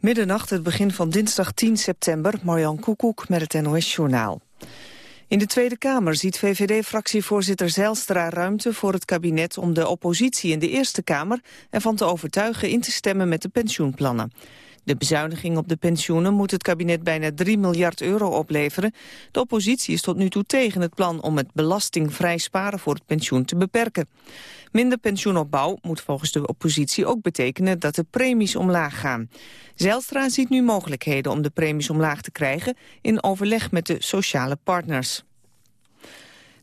Middernacht, het begin van dinsdag 10 september, Marjan Koekoek met het NOS-journaal. In de Tweede Kamer ziet VVD-fractievoorzitter Zijlstra ruimte voor het kabinet om de oppositie in de Eerste Kamer ervan te overtuigen in te stemmen met de pensioenplannen. De bezuiniging op de pensioenen moet het kabinet bijna 3 miljard euro opleveren. De oppositie is tot nu toe tegen het plan om het belastingvrij sparen voor het pensioen te beperken. Minder pensioenopbouw moet volgens de oppositie ook betekenen dat de premies omlaag gaan. Zijlstra ziet nu mogelijkheden om de premies omlaag te krijgen in overleg met de sociale partners.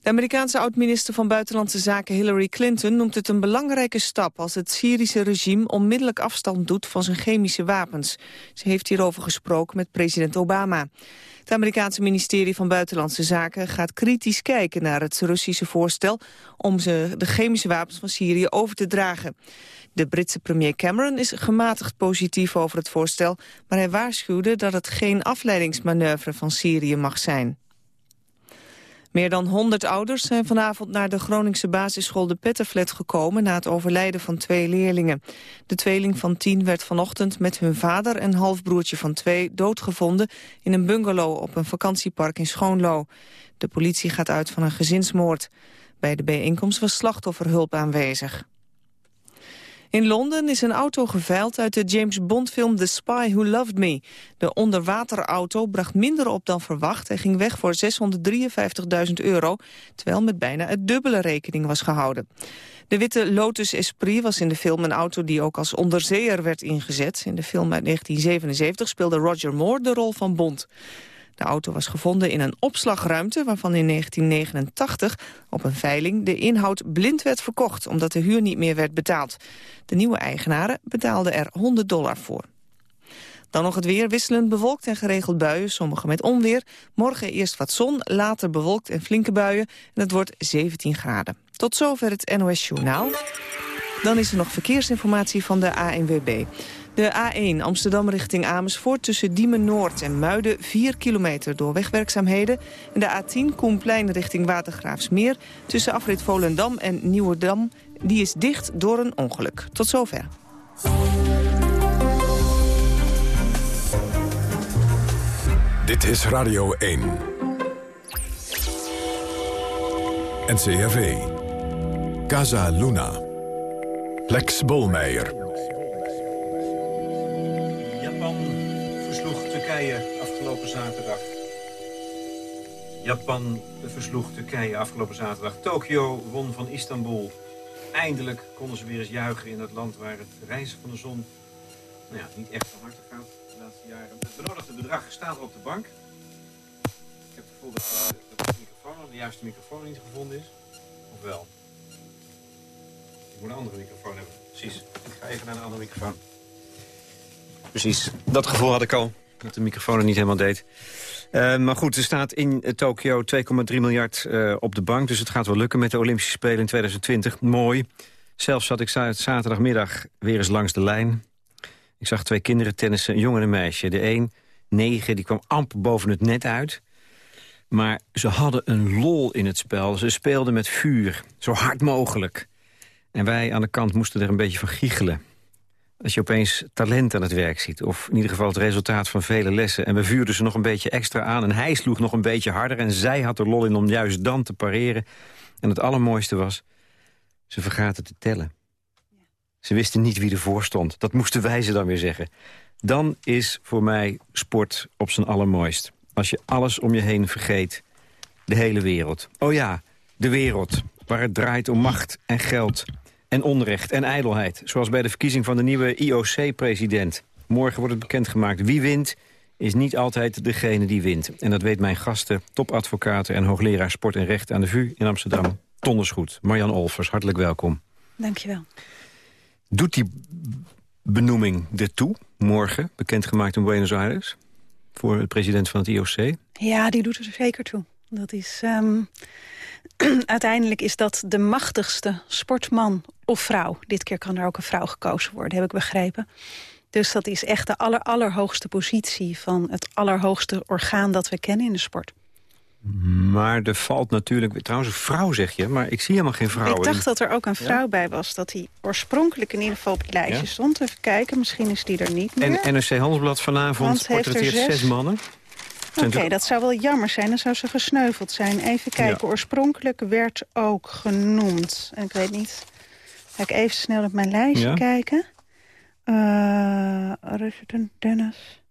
De Amerikaanse oud-minister van Buitenlandse Zaken Hillary Clinton noemt het een belangrijke stap als het Syrische regime onmiddellijk afstand doet van zijn chemische wapens. Ze heeft hierover gesproken met president Obama. Het Amerikaanse ministerie van Buitenlandse Zaken gaat kritisch kijken naar het Russische voorstel om ze de chemische wapens van Syrië over te dragen. De Britse premier Cameron is gematigd positief over het voorstel, maar hij waarschuwde dat het geen afleidingsmanoeuvre van Syrië mag zijn. Meer dan 100 ouders zijn vanavond naar de Groningse basisschool de Petterflat gekomen na het overlijden van twee leerlingen. De tweeling van tien werd vanochtend met hun vader en halfbroertje van twee doodgevonden in een bungalow op een vakantiepark in Schoonlo. De politie gaat uit van een gezinsmoord. Bij de bijeenkomst was slachtofferhulp aanwezig. In Londen is een auto geveild uit de James Bond-film The Spy Who Loved Me. De onderwaterauto bracht minder op dan verwacht en ging weg voor 653.000 euro, terwijl met bijna het dubbele rekening was gehouden. De witte Lotus Esprit was in de film een auto die ook als onderzeeër werd ingezet. In de film uit 1977 speelde Roger Moore de rol van Bond. De auto was gevonden in een opslagruimte waarvan in 1989 op een veiling de inhoud blind werd verkocht omdat de huur niet meer werd betaald. De nieuwe eigenaren betaalden er 100 dollar voor. Dan nog het weer, wisselend bewolkt en geregeld buien, sommige met onweer. Morgen eerst wat zon, later bewolkt en flinke buien en het wordt 17 graden. Tot zover het NOS Journaal. Dan is er nog verkeersinformatie van de ANWB. De A1 Amsterdam richting Amersfoort tussen Diemen Noord en Muiden 4 kilometer door wegwerkzaamheden. En de A10 Koenplein richting Watergraafsmeer tussen afrit Volendam en Nieuwerdam. Die is dicht door een ongeluk. Tot zover. Dit is Radio 1. NCRV. Casa Luna. Lex Bolmeijer. Japan versloeg Turkije afgelopen zaterdag. Tokio won van Istanbul. Eindelijk konden ze weer eens juichen in het land waar het reizen van de zon nou ja, niet echt van harte gaat de laatste jaren. Het benodigde bedrag staat op de bank. Ik heb het gevoel dat, dat de microfoon, de juiste microfoon niet gevonden is. Of wel? Ik moet een andere microfoon hebben. Precies. Ik ga even naar een andere microfoon. Precies. Dat gevoel had ik al dat de microfoon het niet helemaal deed. Uh, maar goed, er staat in Tokio 2,3 miljard uh, op de bank. Dus het gaat wel lukken met de Olympische Spelen in 2020. Mooi. Zelf zat ik zaterdagmiddag weer eens langs de lijn. Ik zag twee kinderen tennissen, een jongen en een meisje. De een, negen, die kwam amper boven het net uit. Maar ze hadden een lol in het spel. Ze speelden met vuur, zo hard mogelijk. En wij aan de kant moesten er een beetje van giechelen als je opeens talent aan het werk ziet. Of in ieder geval het resultaat van vele lessen. En we vuurden ze nog een beetje extra aan. En hij sloeg nog een beetje harder. En zij had er lol in om juist dan te pareren. En het allermooiste was, ze vergaten te tellen. Ze wisten niet wie ervoor stond. Dat moesten wij ze dan weer zeggen. Dan is voor mij sport op zijn allermooist. Als je alles om je heen vergeet. De hele wereld. Oh ja, de wereld. Waar het draait om macht en geld en onrecht en ijdelheid. Zoals bij de verkiezing van de nieuwe IOC-president. Morgen wordt het bekendgemaakt. Wie wint is niet altijd degene die wint. En dat weet mijn gasten, topadvocaten en hoogleraar sport en recht aan de VU in Amsterdam. Dondersgoed. Marjan Olvers, hartelijk welkom. Dankjewel. Doet die benoeming ertoe, morgen, bekendgemaakt in Buenos Aires... voor de president van het IOC? Ja, die doet er zeker toe. Dat is... Ehm, uiteindelijk is dat de machtigste sportman of vrouw. Dit keer kan er ook een vrouw gekozen worden, heb ik begrepen. Dus dat is echt de aller, allerhoogste positie van het allerhoogste orgaan dat we kennen in de sport. Maar er valt natuurlijk... Trouwens, een vrouw zeg je, maar ik zie helemaal geen vrouw. Ik dacht dat er ook een vrouw bij was. Dat die oorspronkelijk in ieder geval op het lijstje stond. Even kijken, misschien is die er niet meer. En NRC Handelsblad vanavond portretteert zes... zes mannen. Oké, dat zou wel jammer zijn. Dan zou ze gesneuveld zijn. Even kijken, oorspronkelijk werd ook genoemd. En ik weet niet... Ga ik even snel op mijn lijstje kijken. Uh, Richard Dennis...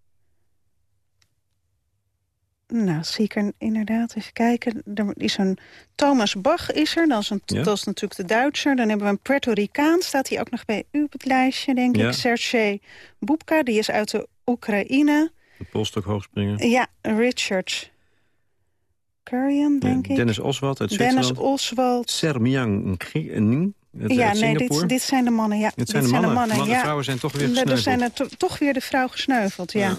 Nou, zie ik er inderdaad even kijken. Er is een Thomas Bach is er, dat is, een, dat is natuurlijk de Duitser. Dan hebben we een Puerto Ricaan, staat hij ook nog bij u op het lijstje, denk ik. Sergej Bubka, die is uit de Oekraïne. De polstok hoogspringen. Ja, Richard Kurian, denk ik. Dennis Oswald uit Zwitserland. Dennis Oswald. Sermiang Ning. Ja, nee, dit, dit, zijn de mannen. Ja. Dit zijn, de, mannen. mannen. Maar de vrouwen zijn toch weer gesneuveld. Er zijn er toch weer de vrouw gesneuveld, ja.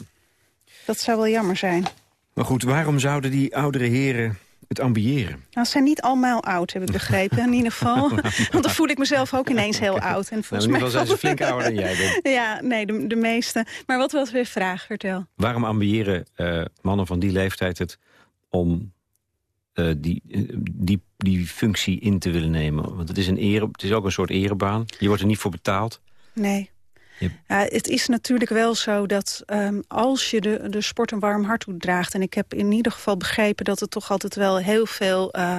Dat zou wel jammer zijn. Maar goed, waarom zouden die oudere heren het ambiëren? Nou, ze zijn niet allemaal oud, heb ik begrepen, in ieder geval. Want dan voel ik mezelf ook ineens heel oud. En volgens nou, in ieder geval zijn ze flink ouder dan jij bent. Ja, nee, de, de meeste. Maar wat was weer vraag? Vertel. Waarom ambiëren uh, mannen van die leeftijd het om uh, die, uh, die, die functie in te willen nemen? Want het is, een ere, het is ook een soort erebaan. Je wordt er niet voor betaald. Nee. Ja, het is natuurlijk wel zo dat um, als je de, de sport een warm hart toedraagt... en ik heb in ieder geval begrepen dat het toch altijd wel heel veel... Uh,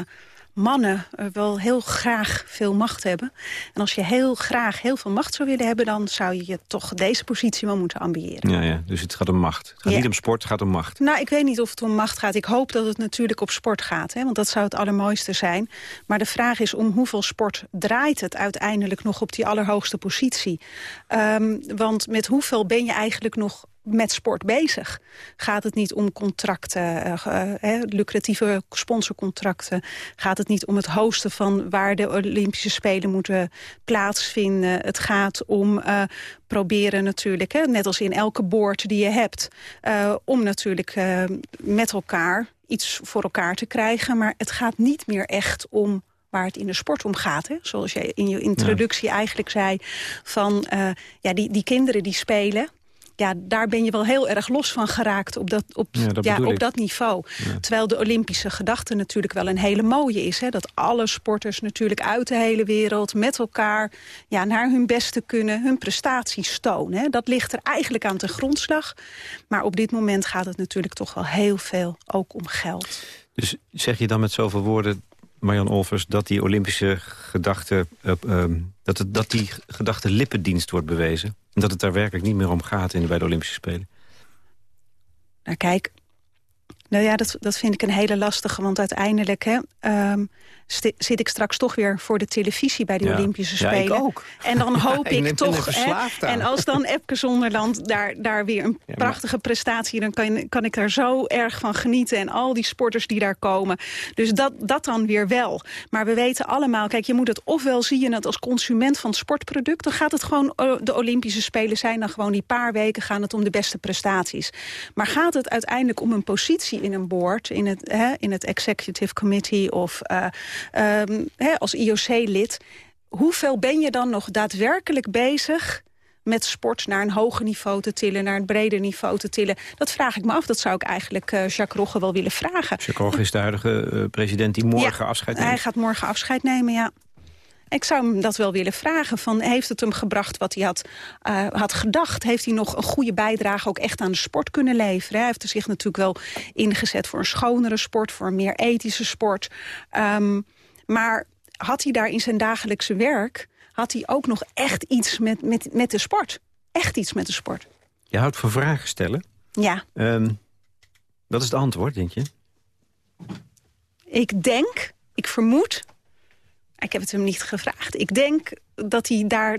mannen wel heel graag veel macht hebben. En als je heel graag heel veel macht zou willen hebben... dan zou je toch deze positie wel moeten ambiëren. Ja, ja. dus het gaat om macht. Het gaat niet om sport, het gaat om macht. Nou, ik weet niet of het om macht gaat. Ik hoop dat het natuurlijk op sport gaat. Hè, want dat zou het allermooiste zijn. Maar de vraag is om hoeveel sport draait het uiteindelijk nog op die allerhoogste positie. Um, want met hoeveel ben je eigenlijk nog met sport bezig. Gaat het niet om contracten, uh, lucratieve sponsorcontracten? Gaat het niet om het hosten van waar de Olympische Spelen moeten plaatsvinden? Het gaat om uh, proberen natuurlijk, hè, net als in elke boord die je hebt... om natuurlijk met elkaar iets voor elkaar te krijgen. Maar het gaat niet meer echt om waar het in de sport om gaat. Hè? Zoals jij in je introductie eigenlijk zei... van ja, die, die kinderen die spelen ja, daar ben je wel heel erg los van geraakt op dat, op, ja, op dat niveau. Terwijl de Olympische gedachte natuurlijk wel een hele mooie is. Hè? Dat alle sporters natuurlijk uit de hele wereld met elkaar ja, naar hun beste kunnen, hun prestaties tonen. Hè? Dat ligt er eigenlijk aan de grondslag. Maar op dit moment gaat het natuurlijk toch wel heel veel ook om geld. Dus zeg je dan met zoveel woorden Marjan Olvers, dat die Olympische gedachte, uh, dat, het, dat die gedachte lippendienst wordt bewezen? En dat het daar werkelijk niet meer om gaat in, bij de Olympische Spelen? Nou kijk, nou ja, dat, dat vind ik een hele lastige. Want uiteindelijk hè, um, zit ik straks toch weer voor de televisie bij de Olympische Spelen. Ja, ik ook. En dan hoop ik toch... Hè, en als dan Epke Zonderland daar, daar weer een prachtige prestatie... dan kan, kan ik daar zo erg van genieten. En al die sporters die daar komen. Dus dat, dat dan weer wel. Maar we weten allemaal, kijk, je moet het ofwel zie je het als consument van het sportproduct... dan gaat het gewoon, eh, de Olympische Spelen zijn dan gewoon die paar weken... gaan het om de beste prestaties. Maar gaat het uiteindelijk om een positie in een board... in het, hè, in het executive committee of... Uh, um, als IOC-lid... hoeveel ben je dan nog daadwerkelijk bezig met sport naar een hoger niveau te tillen... naar een breder niveau te tillen. Dat vraag ik me af. Dat zou ik eigenlijk uh, Jacques Rogge wel willen vragen. Jacques Rogge is de huidige uh, president die morgen afscheid neemt. hij gaat morgen afscheid nemen, ja. Ik zou hem dat wel willen vragen. Van, heeft het hem gebracht wat hij had, uh, had gedacht? Heeft hij nog een goede bijdrage ook echt aan de sport kunnen leveren? Hij heeft er zich natuurlijk wel ingezet voor een schonere sport... voor een meer ethische sport. Um, maar had hij daar in zijn dagelijkse werk... had hij ook nog echt iets met, met, met de sport. Echt iets met de sport. Je houdt van vragen stellen. Ja. Um, wat is het antwoord, denk je? Ik denk, ik vermoed... Ik heb het hem niet gevraagd. Ik denk dat hij daar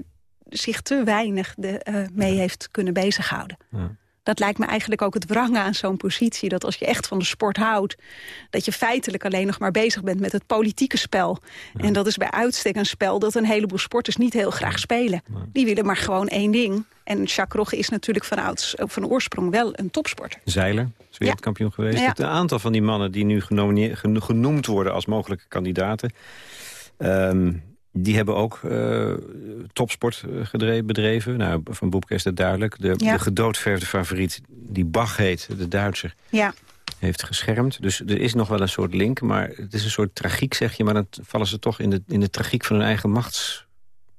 zich te weinig de, uh, mee heeft kunnen bezighouden. Ja dat lijkt me eigenlijk ook het wrangen aan zo'n positie. Dat als je echt van de sport houdt... dat je feitelijk alleen nog maar bezig bent met het politieke spel. En dat is bij uitstek een spel dat een heleboel sporters niet heel graag spelen. Die willen maar gewoon één ding. En Jacques Rogge is natuurlijk van, ouds, van oorsprong wel een topsporter. Zeiler, is wereldkampioen geweest. Ja. Het aantal van die mannen die nu genoemd worden als mogelijke kandidaten... Um, die hebben ook uh, topsport eh, bedreven. Nou, van Boepke is dat duidelijk. De, de gedoodverfde favoriet, die Bach heet, de Duitser. Ja. heeft geschermd. Dus er is nog wel een soort link, maar het is een soort tragiek, zeg je. Maar dan vallen ze toch in de, in de tragiek van hun eigen machts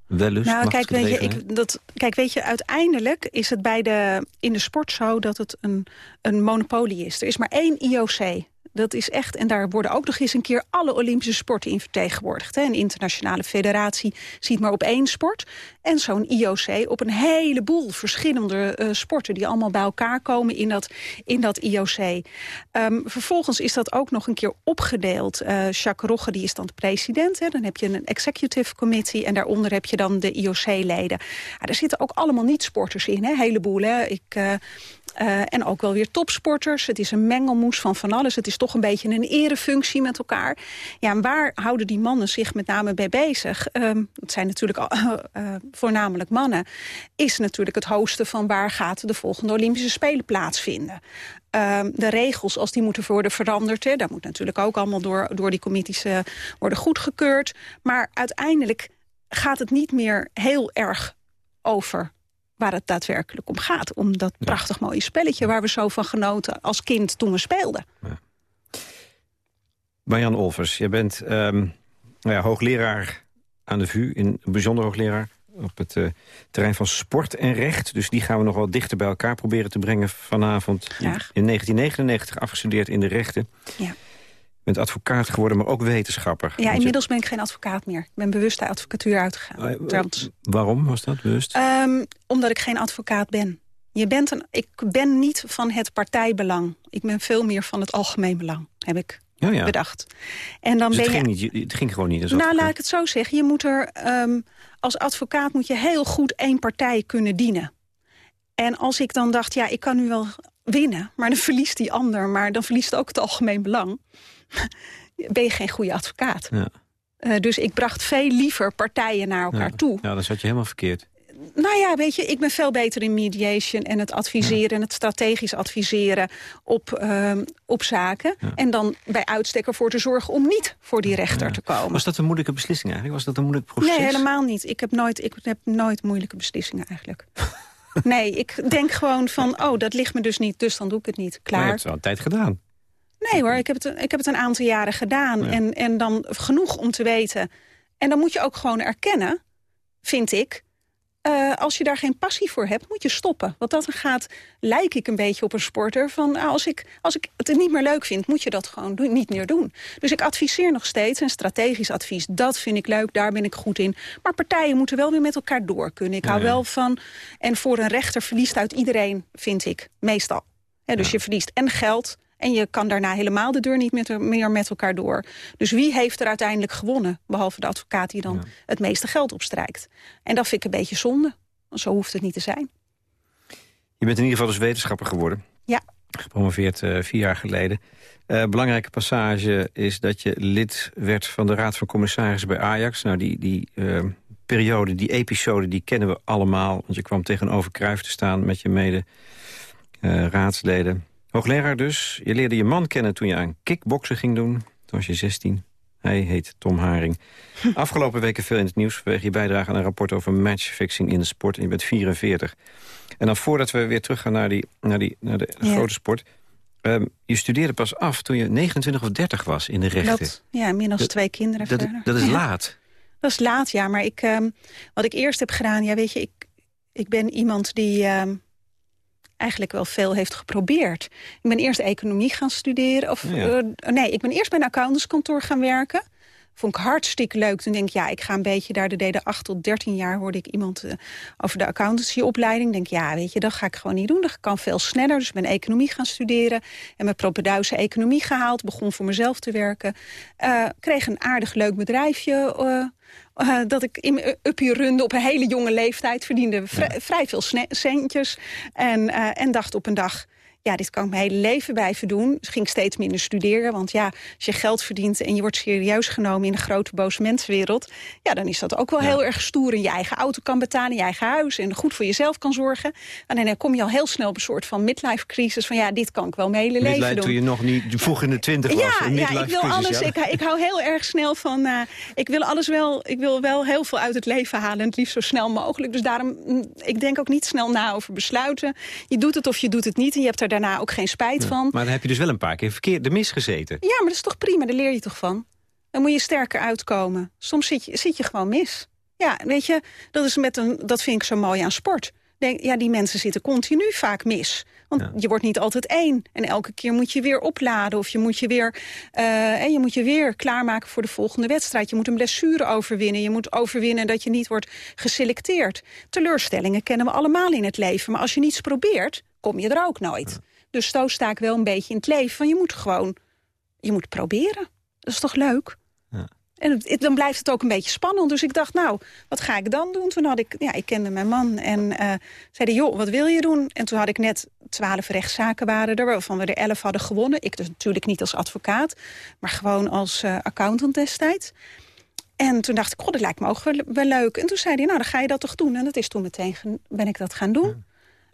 wellust, nou, kijk, weet je, ik, dat, kijk, weet je, uiteindelijk is het bij de, in de sport zo dat het een, een monopolie is. Er is maar één IOC. Dat is echt, en daar worden ook nog eens een keer alle Olympische sporten in vertegenwoordigd. Hè. Een internationale federatie ziet maar op één sport. En zo'n IOC op een heleboel verschillende uh, sporten... die allemaal bij elkaar komen in dat, in dat IOC. Ehm, vervolgens is dat ook nog een keer opgedeeld. Uh, Jacques Rogge die is dan de president. Hè. Dan heb je een executive committee en daaronder heb je dan de IOC-leden. Ja, er zitten ook allemaal niet-sporters in, een heleboel. Hè. Ik... Uh, uh, en ook wel weer topsporters. Het is een mengelmoes van van alles. Het is toch een beetje een erefunctie met elkaar. Ja, en waar houden die mannen zich met name bij bezig? Dat zijn natuurlijk uh, voornamelijk mannen. Is natuurlijk het hosten van waar gaat de volgende Olympische Spelen plaatsvinden. Um, de regels, als die moeten worden veranderd... Hè, daar moet natuurlijk ook allemaal door, door die commissies worden goedgekeurd. Maar uiteindelijk gaat het niet meer heel erg over waar het daadwerkelijk om gaat. Om dat prachtig mooie spelletje waar we zo van genoten als kind toen we speelden. Ja. Marjan Olvers, je bent um, nou ja, hoogleraar aan de VU, in, bijzonder hoogleraar op het uh, terrein van sport en recht. Dus die gaan we nog wel dichter bij elkaar proberen te brengen vanavond. In 1999 afgestudeerd in de rechten. Ja bent advocaat geworden, maar ook wetenschapper. Ja, inmiddels ben ik geen advocaat meer. Ik ben bewust de advocatuur uitgegaan. Uh, waarom was dat bewust? Um, omdat ik geen advocaat ben. Je bent een, ik ben niet van het partijbelang. Ik ben veel meer van het algemeen belang, heb ik ja, ja. bedacht. En dan dus ben het, ging je, niet, het ging gewoon niet. nou, laat ik het zo zeggen. Je moet er, um, als advocaat moet je heel goed één partij kunnen dienen. En als ik dan dacht, ja, ik kan nu wel winnen... maar dan verliest die ander, maar dan verliest ook het algemeen belang ben je geen goede advocaat. Ja. Uh, dus ik bracht veel liever partijen naar elkaar toe. Ja, dan zat je helemaal verkeerd. Nou ja, weet je, ik ben veel beter in mediation en het adviseren... en het strategisch adviseren op, uh, op zaken. En dan bij uitstek ervoor te zorgen om niet voor die rechter te komen. Was dat een moeilijke beslissing eigenlijk? Was dat een moeilijk proces? Nee, helemaal niet. Ik heb nooit, ik heb nooit moeilijke beslissingen eigenlijk. nee, ik denk gewoon van, oh, dat ligt me dus niet, dus dan doe ik het niet. Klaar. Maar je hebt het al een tijd gedaan. Nee hoor, ik heb het, ik heb het een aantal jaren gedaan. En, en dan genoeg om te weten. En dan moet je ook gewoon erkennen, vind ik... Uh, als je daar geen passie voor hebt, moet je stoppen. Want dat gaat, lijk ik een beetje op een sporter. Van, nou, als, ik, als ik het niet meer leuk vind, moet je dat gewoon doen, niet meer doen. Dus ik adviseer nog steeds een strategisch advies. Dat vind ik leuk, daar ben ik goed in. Maar partijen moeten wel weer met elkaar door kunnen. Ik hou wel van... En voor een rechter verliest uit iedereen, vind ik, meestal. dus je verliest en geld en je kan daarna helemaal de deur niet met, meer met elkaar door. Dus wie heeft er uiteindelijk gewonnen? Behalve de advocaat die dan het meeste geld opstrijkt. En dat vind ik een beetje zonde. Zo hoeft het niet te zijn. Je bent in ieder geval dus wetenschapper geworden. Ja. Gepromoveerd uh, vier jaar geleden. Uh, belangrijke passage is dat je lid werd van de Raad van Commissarissen bij Ajax. Nou, die, die uh, periode, die episode, die kennen we allemaal. Want je kwam tegenover Cruijff te staan met je mede raadsleden. Hoogleraar dus. Je leerde je man kennen toen je aan kickboksen ging doen. Toen was je 16. Hij heet Tom Haring. Afgelopen weken veel in het nieuws vanwege je bijdrage aan een rapport over matchfixing in de sport. En je bent 44. En dan voordat we weer terug gaan naar, die, naar, die, naar de grote sport. Um, je studeerde pas af toen je 29 of 30 was in de rechten. Dat, ja, inmiddels dat, twee kinderen dat, verder. Dat is laat. Dat is laat, ja. Maar ik, um, wat ik eerst heb gedaan, ja, weet je, ik, ik ben iemand die... Um, eigenlijk wel veel heeft geprobeerd. Ik ben eerst economie gaan studeren. Of, eh, nee, ik ben eerst bij een accountantskantoor gaan werken. Vond ik hartstikke leuk. Toen denk ik, ja, ik ga een beetje daar. De deden 8 tot 13 jaar hoorde ik iemand uh, over de accountancyopleiding. Denk ja, weet je, dat ga ik gewoon niet doen. Dat kan veel sneller. Dus ben economie gaan studeren. En mijn propeduise economie gehaald. Begon voor mezelf te werken. Uh, kreeg een aardig leuk bedrijfje uh, dat ik in uppie runde op een hele jonge leeftijd. Verdiende vrij veel centjes. En, en dacht op een dag ja, dit kan ik mijn hele leven blijven doen. Dus ging steeds minder studeren. Want ja, als je geld verdient en je wordt serieus genomen... in de grote boze mensenwereld... ja, dan is dat ook wel heel erg stoer. En je eigen auto kan betalen, je eigen huis... en goed voor jezelf kan zorgen. En dan kom je al heel snel op een soort van midlife crisis... van ja, dit kan ik wel mijn hele leven doen. toen je nog niet vroeg in de twintig was. Ja, ja ik wil alles. Ik, ik, hou heel erg snel van... Uh, ik wil alles wel, ik wil wel heel veel uit het leven halen. En het liefst zo snel mogelijk. Dus daarom, mm, ik denk ook niet snel na over besluiten. Je doet het of je doet het niet. En je hebt daar daarna ook geen spijt van. Maar dan heb je dus wel een paar keer verkeerd de mis gezeten. Ja, maar dat is toch prima, daar leer je toch van? Dan moet je sterker uitkomen. Soms zit je, zit je gewoon mis. Ja, weet je, dat, is met een, dat vind ik zo mooi aan sport. Denk, ja, die mensen zitten continu vaak mis. Want je wordt niet altijd één. En elke keer moet je weer opladen. Of je moet je weer, uh, en je moet je weer klaarmaken voor de volgende wedstrijd. Je moet een blessure overwinnen. Je moet overwinnen dat je niet wordt geselecteerd. Teleurstellingen kennen we allemaal in het leven. Maar als je niets probeert, kom je er ook nooit. Dus zo sta ik wel een beetje in het leven. Van je moet gewoon, je moet proberen. Dat is toch leuk? En dan blijft het ook een beetje spannend. Dus ik dacht, nou, wat ga ik dan doen? Toen had ik, ja, ik kende mijn man en uh, zeiden, joh, wat wil je doen? En toen had ik net twaalf rechtszaken waren er, waarvan we er elf hadden gewonnen. Ik dus natuurlijk niet als advocaat, maar gewoon als uh, accountant destijds. En toen dacht ik, god, dat lijkt me ook wel, wel, leuk. En toen zei hij, nou, dan ga je dat toch doen? En dat is toen meteen, ben ik dat gaan doen.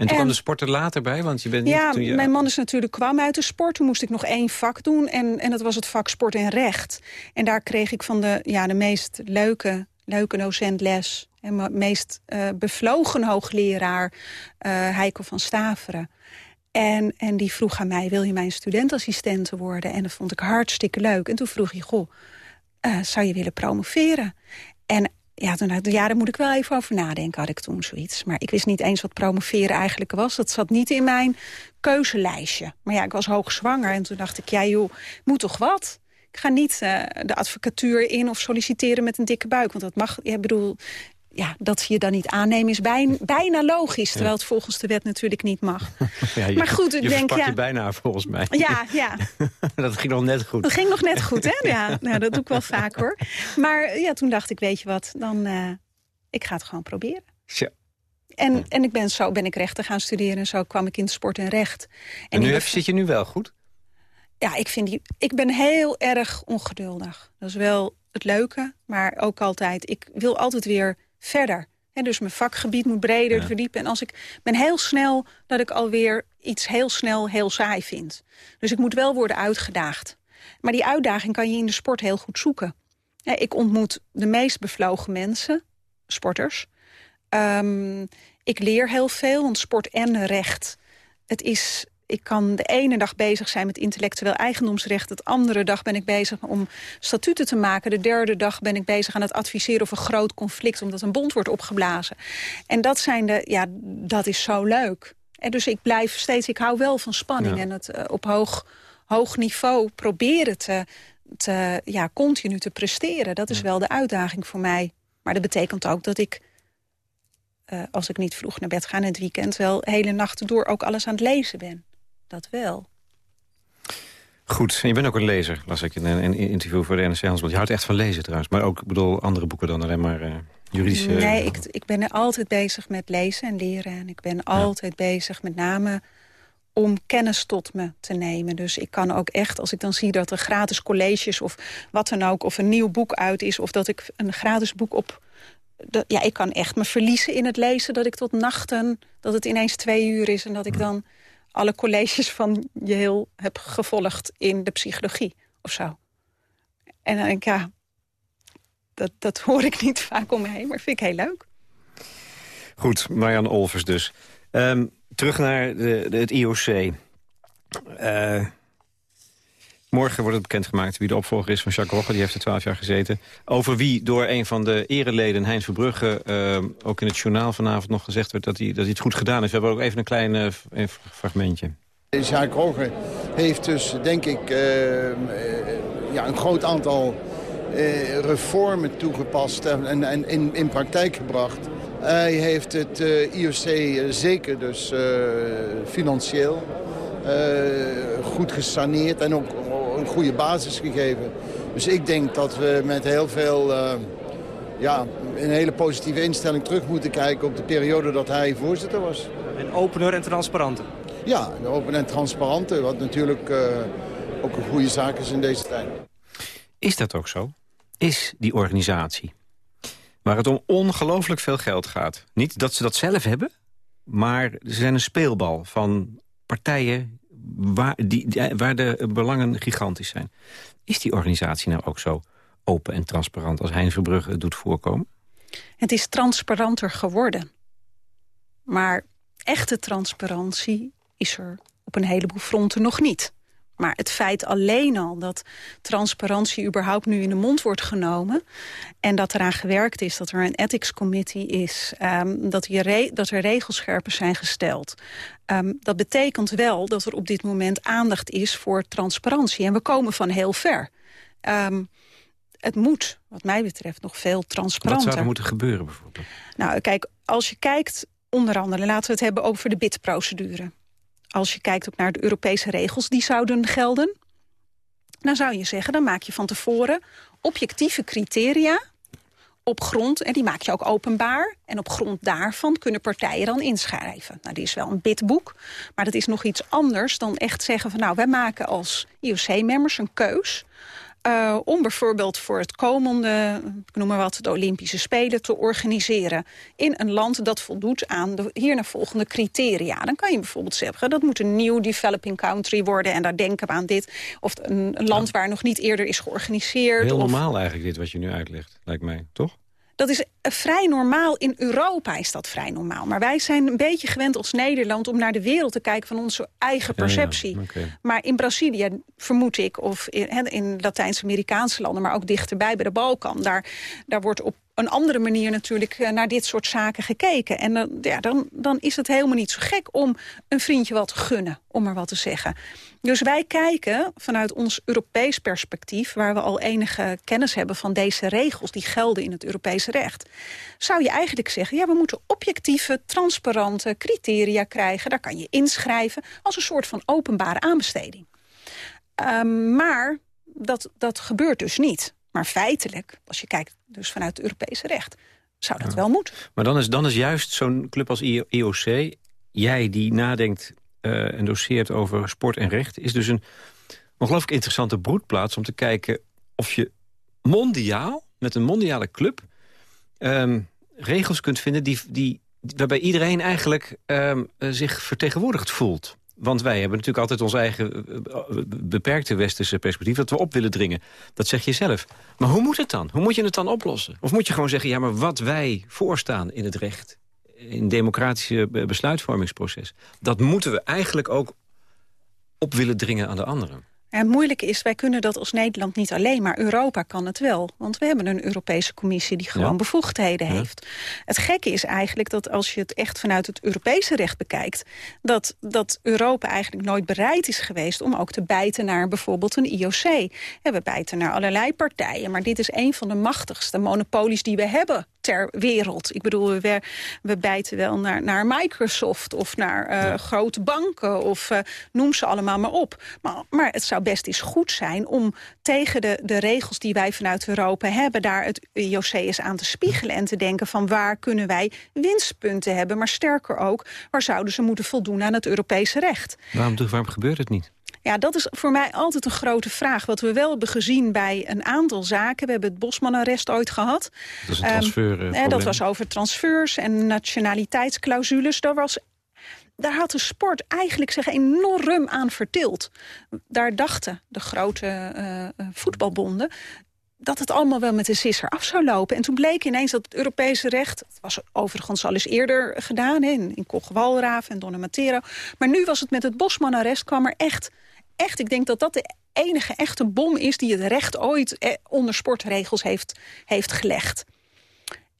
En toen kwam de sport er later bij? Want je bent niet, ja, toen je... mijn man is natuurlijk kwam uit de sport. Toen moest ik nog één vak doen. En, en dat was het vak sport en recht. En daar kreeg ik van de, ja, de meest leuke, leuke docent les. En mijn meest uh, bevlogen hoogleraar, uh, Heiko van Staveren. En, en die vroeg aan mij, wil je mijn studentassistente worden? En dat vond ik hartstikke leuk. En toen vroeg hij, goh, uh, zou je willen promoveren? En ja, toen ik, daar moet ik wel even over nadenken, had ik toen zoiets. Maar ik wist niet eens wat promoveren eigenlijk was. Dat zat niet in mijn keuzelijstje. Maar ja, ik was hoogzwanger en toen dacht ik, ja joh, moet toch wat? Ik ga niet uh, de advocatuur in of solliciteren met een dikke buik. Want dat mag, ja, bedoel, ja, dat ze je dan niet aannemen is bijna, bijna logisch. Terwijl het volgens de wet natuurlijk niet mag. Ja, je, maar goed, ik je denk... Ja, je bijna volgens mij. Ja, ja. dat ging nog net goed. Dat ging nog net goed, hè? Ja, nou, dat doe ik wel vaak, hoor. Maar ja, toen dacht ik, weet je wat, dan... Uh, ik ga het gewoon proberen. Ja. En, en ik ben, zo ben ik rechten gaan studeren en zo kwam ik in sport en recht. En, en nu heb, zit je nu wel goed? Ja, ik, vind die, ik ben heel erg ongeduldig. Dat is wel het leuke, maar ook altijd... Ik wil altijd weer verder. En dus mijn vakgebied moet breder ja. verdiepen. En als ik ben heel snel dat ik alweer iets heel snel heel saai vind. Dus ik moet wel worden uitgedaagd. Maar die uitdaging kan je in de sport heel goed zoeken. Ik ontmoet de meest bevlogen mensen, sporters. Um, ik leer heel veel, want sport en recht... het is ik kan de ene dag bezig zijn met intellectueel eigendomsrecht. De andere dag ben ik bezig om statuten te maken. De derde dag ben ik bezig aan het adviseren over een groot conflict... omdat een bond wordt opgeblazen. En dat, zijn de, ja, dat is zo leuk. En dus ik blijf steeds, ik hou wel van spanning. Ja. En het uh, op hoog, hoog niveau proberen te, te, ja, continu te presteren. Dat is ja. wel de uitdaging voor mij. Maar dat betekent ook dat ik... Uh, als ik niet vroeg naar bed ga in het weekend... wel hele nachten door ook alles aan het lezen ben dat wel. Goed, en je bent ook een lezer, las ik in een interview voor de NRC Handelsblad. Je houdt echt van lezen trouwens, maar ook bedoel, andere boeken dan alleen maar uh, juridische... Nee, ik, ik ben altijd bezig met lezen en leren. En ik ben ja. altijd bezig met name om kennis tot me te nemen. Dus ik kan ook echt, als ik dan zie dat er gratis colleges of wat dan ook... of een nieuw boek uit is, of dat ik een gratis boek op... Dat, ja, ik kan echt me verliezen in het lezen, dat ik tot nachten... dat het ineens twee uur is en dat ik dan alle colleges van je heel heb gevolgd in de psychologie of zo. En dan denk ik, ja, dat, dat hoor ik niet vaak om me heen, maar vind ik heel leuk. Goed, Marjan Olvers dus. Um, terug naar de, het IOC. Uh, Morgen wordt het bekendgemaakt wie de opvolger is van Jacques Rogge. Die heeft er twaalf jaar gezeten. Over wie door een van de ereleden, Heinz Verbrugge... Uh, ook in het journaal vanavond nog gezegd werd dat hij, dat hij het goed gedaan is. We hebben ook even een klein uh, fragmentje. Jacques Rogge heeft dus, denk ik, uh, ja, een groot aantal reformen toegepast... en, en in, in praktijk gebracht. Hij heeft het IOC zeker dus financieel... goed gesaneerd en ook een goede basis gegeven. Dus ik denk dat we met heel veel, uh, ja, een hele positieve instelling terug moeten kijken op de periode dat hij voorzitter was. En opener en transparanter. Ja, open en transparanter, wat natuurlijk uh, ook een goede zaak is in deze tijd. Is dat ook zo? Is die organisatie, waar het om ongelooflijk veel geld gaat... niet dat ze dat zelf hebben, maar ze zijn een speelbal van partijen waar, die, waar de belangen gigantisch zijn. Is die organisatie nou ook zo open en transparant als Hein Verbrugge het doet voorkomen? Het is transparanter geworden. Maar echte transparantie is er op een heleboel fronten nog niet. Maar het feit alleen al dat transparantie überhaupt nu in de mond wordt genomen... en dat eraan gewerkt is, dat er een ethics committee is... Um, dat, dat, er regelscherpen zijn gesteld... Um, dat betekent wel dat er op dit moment aandacht is voor transparantie. En we komen van heel ver. Um, het moet, wat mij betreft, nog veel transparanter. Wat zou er moeten gebeuren bijvoorbeeld? Nou, kijk, als je kijkt, onder andere, laten we het hebben over de bidprocedure als je kijkt ook naar de Europese regels die zouden gelden... dan zou je zeggen, dan maak je van tevoren objectieve criteria op grond, en die maak je ook openbaar... en op grond daarvan kunnen partijen dan inschrijven. Nou, die is wel een bidboek, maar dat is nog iets anders dan echt zeggen van... nou, wij maken als IOC-members een keus uh, om bijvoorbeeld voor het komende, ik noem maar wat, de Olympische Spelen te organiseren in een land dat voldoet aan de hierna volgende criteria. Dan kan je bijvoorbeeld zeggen dat moet een nieuw developing country worden en daar denken we aan dit. Of een, land waar nog niet eerder is georganiseerd. Heel normaal eigenlijk dit wat je nu uitlegt, lijkt mij, toch? Dat is eh, vrij normaal. In Europa is dat vrij normaal. Maar wij zijn een beetje gewend als Nederland... om naar de wereld te kijken van onze eigen perceptie. Maar in Brazilië, vermoed ik, of in, in Latijns-Amerikaanse landen... maar ook dichterbij bij de Balkan... daar, daar wordt op een andere manier natuurlijk eh, naar dit soort zaken gekeken. En dan, ja, dan, dan is het helemaal niet zo gek om een vriendje wat te gunnen, om er wat te zeggen. Dus wij kijken vanuit ons Europees perspectief... waar we al enige kennis hebben van deze regels... die gelden in het Europese recht... zou je eigenlijk zeggen, ja, we moeten objectieve, transparante criteria krijgen. Daar kan je inschrijven als een soort van openbare aanbesteding. Um, maar dat, dat gebeurt dus niet. Maar feitelijk, als je kijkt dus vanuit het Europese recht... zou dat wel moeten. Maar dan is, dan is juist zo'n club als IOC... jij die nadenkt uh, en doseert over sport en recht... is dus een ongelooflijk interessante broedplaats om te kijken... of je mondiaal, met een mondiale club... Um, regels kunt vinden die, die, waarbij iedereen eigenlijk um, zich vertegenwoordigd voelt. Want wij hebben natuurlijk altijd ons eigen eh, eh, beperkte westerse perspectief... dat we op willen dringen. Dat zeg je zelf. Maar hoe moet het dan? Hoe moet je het dan oplossen? Of moet je gewoon zeggen, ja, maar wat wij voorstaan in het recht... in democratische besluitvormingsproces... dat moeten we eigenlijk ook op willen dringen aan de anderen. Het moeilijke is, wij kunnen dat als Nederland niet alleen... maar Europa kan het wel. Want we hebben een Europese commissie die gewoon bevoegdheden heeft. Het gekke is eigenlijk dat als je het echt vanuit het Europese recht bekijkt... Dat, dat Europa eigenlijk nooit bereid is geweest om ook te bijten naar bijvoorbeeld een IOC. we bijten naar allerlei partijen, maar dit is een van de machtigste monopolies die we hebben ter wereld. Ik bedoel, we, we bijten wel naar, naar Microsoft of naar uh, grote banken... of uh, noem ze allemaal maar op. Maar, maar het zou best eens goed zijn om tegen de, de regels die wij vanuit Europa hebben... daar het IOC eens aan te spiegelen en te denken van waar kunnen wij winstpunten hebben. Maar sterker ook, waar zouden ze moeten voldoen aan het Europese recht. Waarom, waarom gebeurt het niet? Ja, dat is voor mij altijd een grote vraag. Wat we wel hebben gezien bij een aantal zaken. We hebben het Bosman-arrest ooit gehad. Dat is ehm, transfer. Um, dat was over transfers en nationaliteitsclausules. Daar was daar had de sport eigenlijk zich enorm aan vertild. Daar dachten de grote uh, voetbalbonden dat het allemaal wel met de sisser af zou lopen. En toen bleek ineens dat het Europese recht... het was overigens al eens eerder gedaan, hè, in, in Koch-Walraaf en Donne maar nu was het met het Bosman-arrest... kwam er echt echt, ik denk dat dat de enige echte bom is... die het recht ooit eh, onder sportregels heeft, heeft gelegd.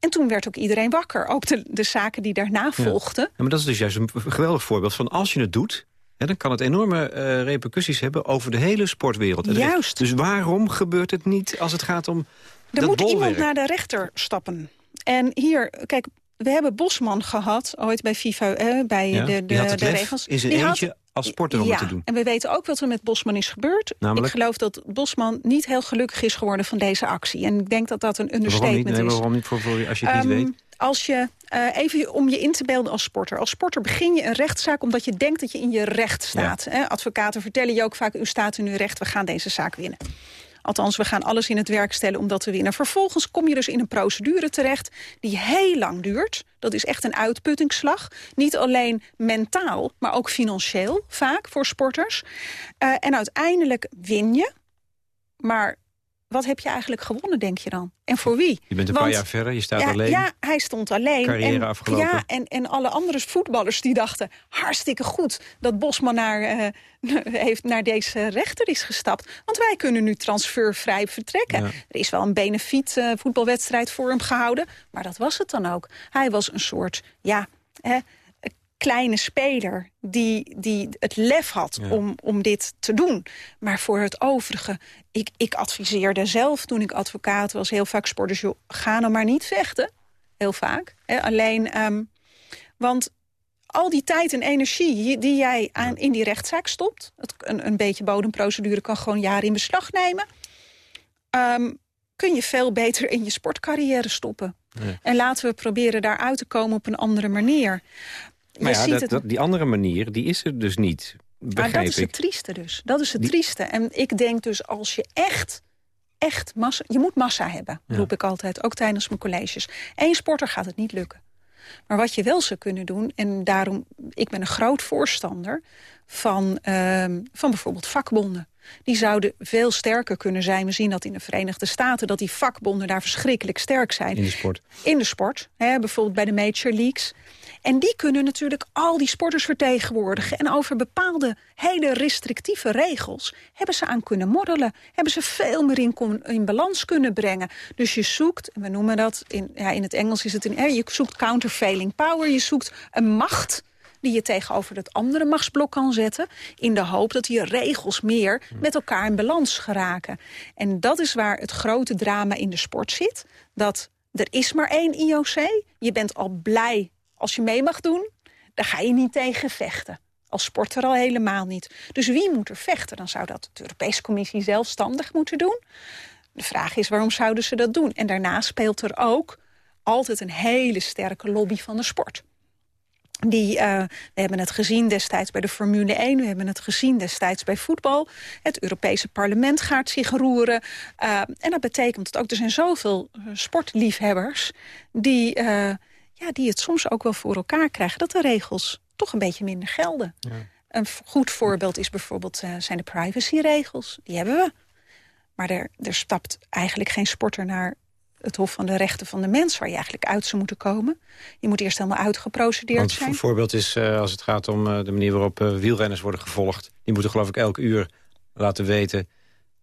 En toen werd ook iedereen wakker. Ook de, de zaken die daarna volgden. Ja, maar dat is dus juist een geweldig voorbeeld van als je het doet... dan kan het enorme uh, repercussies hebben over de hele sportwereld. Juist. Dus waarom gebeurt het niet als het gaat om Er moet iemand naar de rechter stappen. En hier, kijk, we hebben Bosman gehad, ooit bij FIFA, eh, bij de, de, de, de regels. In zijn eentje als sporter om ja, te doen. en we weten ook wat er met Bosman is gebeurd. Namelijk? Ik geloof dat Bosman niet heel gelukkig is geworden van deze actie. En ik denk dat dat een understatement waarom niet? is. waarom niet voor, voor als je het niet ehm, weet? Als je, uh, even om je in te beelden als sporter. Als sporter begin je een rechtszaak omdat je denkt dat je in je recht staat. Ja. Advocaten vertellen je ook vaak, u staat in uw recht, we gaan deze zaak winnen. Althans, we gaan alles in het werk stellen om dat te winnen. Vervolgens kom je dus in een procedure terecht die heel lang duurt. Dat is echt een uitputtingsslag. Niet alleen mentaal, maar ook financieel vaak voor sporters. Uh, en uiteindelijk win je. Maar wat heb je eigenlijk gewonnen, denk je dan? En voor wie? Je bent een paar jaar verder, je staat ja, alleen. Ja, hij stond alleen. Carrière en, afgelopen. Ja, en, en alle andere voetballers die dachten... hartstikke goed dat Bosman naar, eh, heeft naar deze rechter is gestapt. Want wij kunnen nu transfervrij vertrekken. Ja. Er is wel een benefiet eh, voetbalwedstrijd voor hem gehouden. Maar dat was het dan ook. Hij was een soort, ja... Hè, kleine speler die, die het lef had Ja. om, om dit te doen. Maar voor het overige, ik, ik adviseerde zelf toen ik advocaat was... heel vaak sporters, joh, ga nou maar niet vechten. Heel vaak. Hè? Alleen, ehm, want al die tijd en energie die jij aan, in die rechtszaak stopt... Het, een, een beetje bodemprocedure kan gewoon jaren in beslag nemen... ehm, kun je veel beter in je sportcarrière stoppen. Ja. En laten we proberen daaruit te komen op een andere manier. Maar ja, dat, het- dat- die andere manier, die is er dus niet. maar dat is het trieste dus. Dat is het Die- trieste. En ik denk dus als je echt, echt massa... Je moet massa hebben, Ja. roep ik altijd. Ook tijdens mijn colleges. Eén sporter gaat het niet lukken. Maar wat je wel zou kunnen doen... en daarom, ik ben een groot voorstander van, ehm, van bijvoorbeeld vakbonden. Die zouden veel sterker kunnen zijn. We zien dat in de Verenigde Staten... dat die vakbonden daar verschrikkelijk sterk zijn In de sport. in de sport. Hè, bijvoorbeeld bij de Major Leagues. En die kunnen natuurlijk al die sporters vertegenwoordigen. En over bepaalde hele restrictieve regels hebben ze aan kunnen moddelen. Hebben ze veel meer in, in balans kunnen brengen. Dus je zoekt, en we noemen dat, in, ja, in het Engels is het een... je zoekt countervailing power, je zoekt een macht die je tegenover het andere machtsblok kan zetten... in de hoop dat die regels meer met elkaar in balans geraken. En dat is waar het grote drama in de sport zit. Dat er is maar één IOC. Je bent al blij als je mee mag doen. Daar ga je niet tegen vechten. Als sporter al helemaal niet. Dus wie moet er vechten? Dan zou dat de Europese Commissie zelfstandig moeten doen. De vraag is, waarom zouden ze dat doen? En daarnaast speelt er ook altijd een hele sterke lobby van de sport. Die, eh, we hebben het gezien destijds bij de Formule 1. We hebben het gezien destijds bij voetbal. Het Europese parlement gaat zich roeren. Eh, en dat betekent dat ook, er zijn zoveel eh, sportliefhebbers... Die, ja, die het soms ook wel voor elkaar krijgen... dat de regels toch een beetje minder gelden. Een v- goed voorbeeld is bijvoorbeeld, zijn de privacyregels. Die hebben we. Maar er, er stapt eigenlijk geen sporter naar het Hof van de Rechten van de Mens... waar je eigenlijk uit zou moeten komen. Je moet eerst helemaal uitgeprocedeerd Want zijn. een voorbeeld is eh, als het gaat om eh, de manier waarop eh, wielrenners worden gevolgd. Die moeten geloof ik elk uur laten weten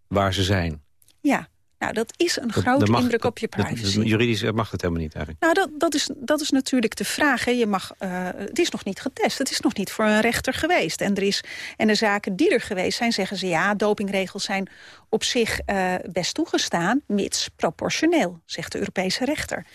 waar ze zijn. Ja, nou dat is een grote mag- indruk op je dat- privacy. juridisch mag dat helemaal niet eigenlijk. Nou, dat, dat, is, dat is natuurlijk de vraag. Hè. Je mag, eh, het is nog niet getest. Het is nog niet voor een rechter geweest. En, er is, en de zaken die er geweest zijn, zeggen ze... ja, dopingregels zijn op zich eh, best toegestaan... mits proportioneel, zegt de Europese rechter.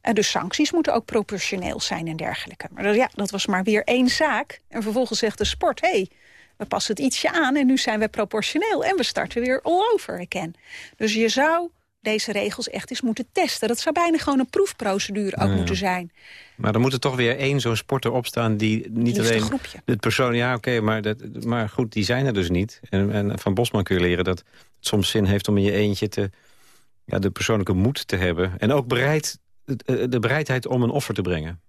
Eh, dus sancties moeten ook proportioneel zijn en dergelijke. Maar ja, dat was maar weer één zaak. En vervolgens zegt de sport... Hey, we passen het ietsje aan en nu zijn we proportioneel... en we starten weer all over again. Dus je zou deze regels echt eens moeten testen. Dat zou bijna gewoon een proefprocedure ook Ja. moeten zijn. Maar dan moet er toch weer één zo'n sporter opstaan die niet alleen... groepje. Het persoon, ja oké, maar, dat- maar goed, die zijn er dus niet. En, en van Bosman kun je leren dat het soms zin heeft om in je eentje te, ja, de persoonlijke moed te hebben. En ook bereid, eh, de bereidheid om een offer te brengen.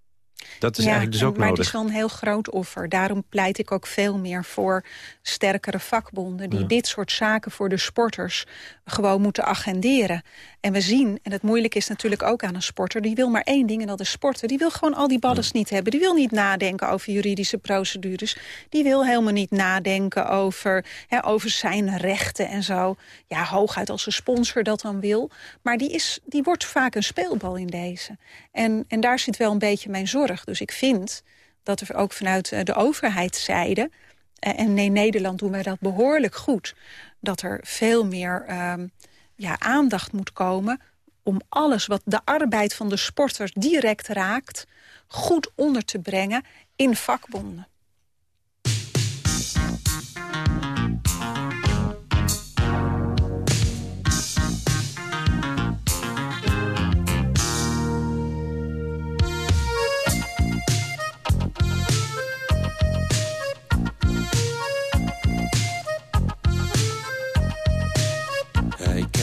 Dat is eigenlijk dus ook maar nodig. het is wel een heel groot offer. Daarom pleit ik ook veel meer voor sterkere vakbonden... die Ja. dit soort zaken voor de sporters gewoon moeten agenderen. En we zien, en het moeilijke is natuurlijk ook aan een sporter... die wil maar één ding en dat is sporten. Die wil gewoon al die ballens niet hebben. Die wil niet nadenken over juridische procedures. Die wil helemaal niet nadenken over, hè, over zijn rechten en zo. Ja, hooguit als een sponsor dat dan wil. Maar die, is, die wordt vaak een speelbal in deze. En, en daar zit wel een beetje mijn zorg. Dus ik vind dat er ook vanuit eh, de overheidszijde... eh, en in Nederland doen wij dat behoorlijk goed... dat er veel meer ehm, ja, aandacht moet komen om alles wat de arbeid van de sporters direct raakt... goed onder te brengen in vakbonden.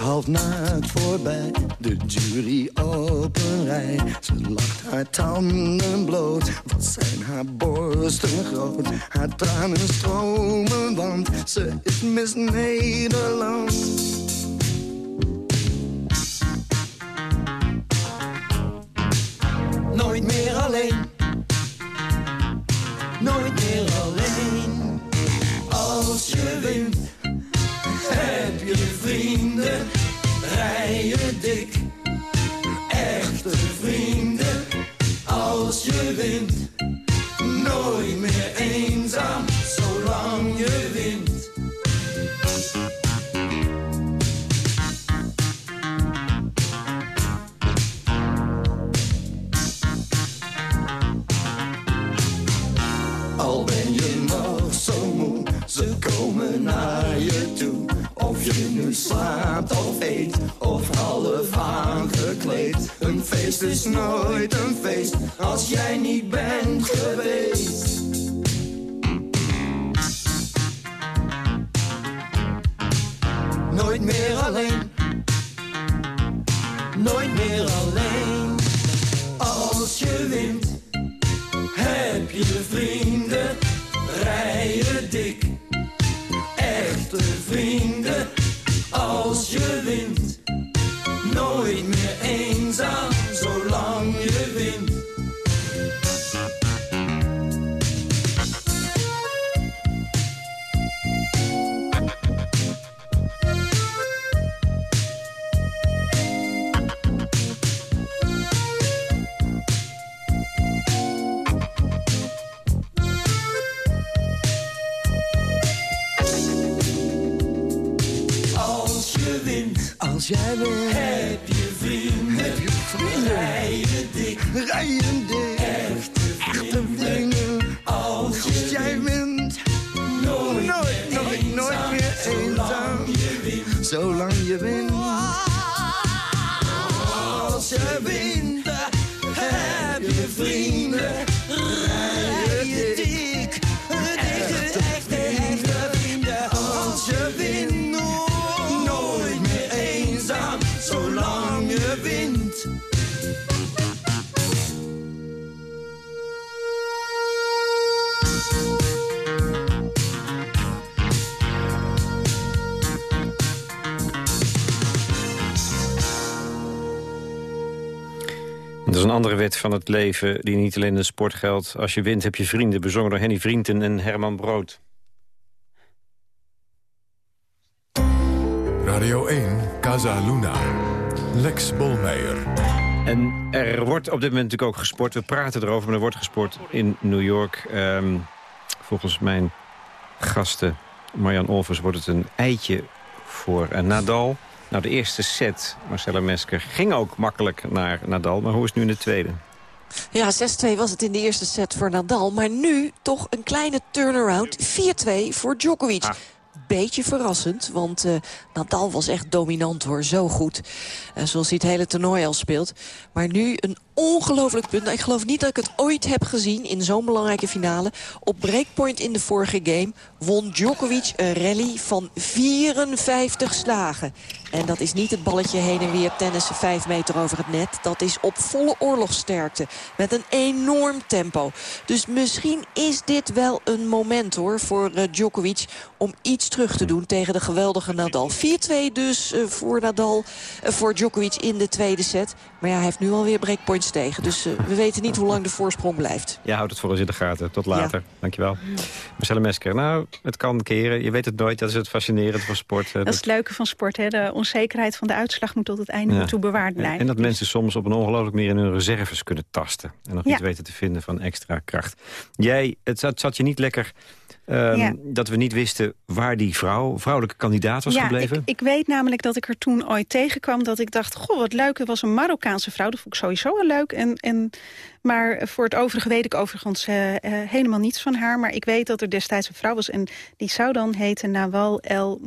half naakt voorbij, de jury op een rij. Ze lacht haar tanden bloot, wat zijn haar borsten groot. Haar tranen stromen, want ze is Miss Nederland. Andere wet van het leven die niet alleen in de sport geldt. Als je wint heb je vrienden, bezongen door Henny Vrienden en Herman Brood. Radio 1, Casa Luna. Lex Bolmeijer. En er wordt op dit moment natuurlijk ook gesport. We praten erover, maar er wordt gesport in New York. Ehm, volgens mijn gasten, Marjan Olvers, wordt het een eitje voor eh, Nadal. Nou, de eerste set, Marcella Mesker, ging ook makkelijk naar Nadal. Maar hoe is het nu in de tweede? Ja, 6-2 was het in de eerste set voor Nadal. Maar nu toch een kleine turnaround. 4-2 voor Djokovic. Ah. Beetje verrassend, want eh, Nadal was echt dominant hoor. Zo goed. Eh, zoals hij het hele toernooi al speelt. Maar nu een ongelooflijk punt. Nou, ik geloof niet dat ik het ooit heb gezien in zo'n belangrijke finale. Op breakpoint in de vorige game won Djokovic een rally van 54 slagen. En dat is niet het balletje heen en weer tennissen 5 meter over het net. Dat is op volle oorlogssterkte. Met een enorm tempo. Dus misschien is dit wel een moment hoor voor eh, Djokovic... om iets terug te doen tegen de geweldige Nadal. 4-2 dus eh, voor Nadal, voor Djokovic in de tweede set. Maar ja, hij heeft nu alweer breakpoints tegen. Dus eh, we weten niet hoe lang de voorsprong blijft. Ja, houd het voor ons in de gaten. Tot later. Dankjewel. Marcella Mesker, nou, het kan keren. Je weet het nooit. Dat is het fascinerend van sport. eh, Dat is het leuke van sport. Hè? De onzekerheid van de uitslag moet tot het einde Ja. toe bewaard blijven. En dat mensen soms op een ongelooflijke manier in hun reserves kunnen tasten. En nog Ja. iets weten te vinden van extra kracht. Jij, het zat, het zat je niet lekker ehm, Ja. dat we niet wisten waar die vrouw, vrouwelijke kandidaat was ja, gebleven. Ik, ik weet namelijk dat ik er toen ooit tegenkwam... dat ik dacht, goh, wat leuk, het was een Marokkaanse vrouw. Dat vond ik sowieso wel leuk. En, en, maar voor het overige weet ik overigens eh, eh, helemaal niets van haar. Maar ik weet dat er destijds een vrouw was... en die zou dan heten Nawal El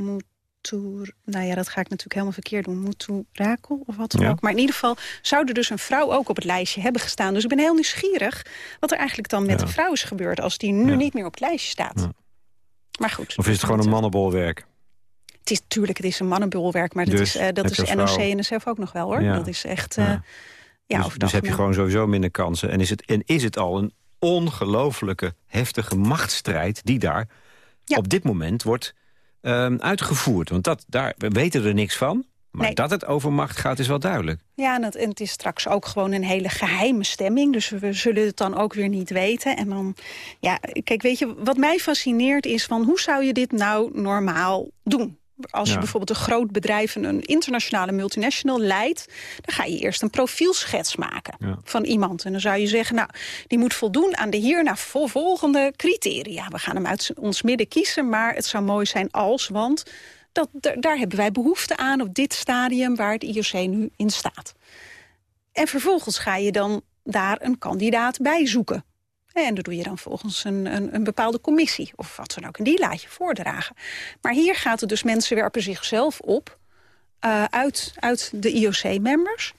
Nou ja, dat ga ik natuurlijk helemaal verkeerd doen. Mutu Rakel of wat dan Ja. ook. Maar in ieder geval zou er dus een vrouw ook op het lijstje hebben gestaan. Dus ik ben heel nieuwsgierig wat er eigenlijk dan met Ja. de vrouw is gebeurd... als die nu Ja. niet meer op het lijstje staat. Maar goed. Of is het gewoon een mannenbolwerk? Het is natuurlijk, het is een mannenbolwerk, maar dat Dus is, eh, dat is NOC en NSF ook nog wel, hoor. Dat is echt... eh, Ja. dus dus heb je gewoon sowieso minder kansen. En is het, en is het al een ongelofelijke heftige machtsstrijd... die daar op dit moment wordt ehm, uitgevoerd. Want dat, daar, we weten er niks van. Maar Nee. dat het over macht gaat is wel duidelijk. Ja, en het, en het is straks ook gewoon een hele geheime stemming. Dus we zullen het dan ook weer niet weten. En dan, ja, kijk, weet je, wat mij fascineert is van hoe zou je dit nou normaal doen? Als je Ja. bijvoorbeeld een groot bedrijf, een- internationale multinational leidt... dan ga je eerst een profielschets maken Ja. van iemand. En dan zou je zeggen, nou, die moet voldoen aan de hierna vo- volgende criteria. We gaan hem uit ons midden kiezen, maar het zou mooi zijn als... want dat, daar- daar hebben wij behoefte aan op dit stadium waar het IOC nu in staat. En vervolgens ga je dan daar een kandidaat bij zoeken. En dat doe je dan volgens een, een, een bepaalde commissie of wat dan ook. En die laat je voordragen. Maar hier gaat het dus, mensen werpen zichzelf op eh, uit, uit de IOC-members.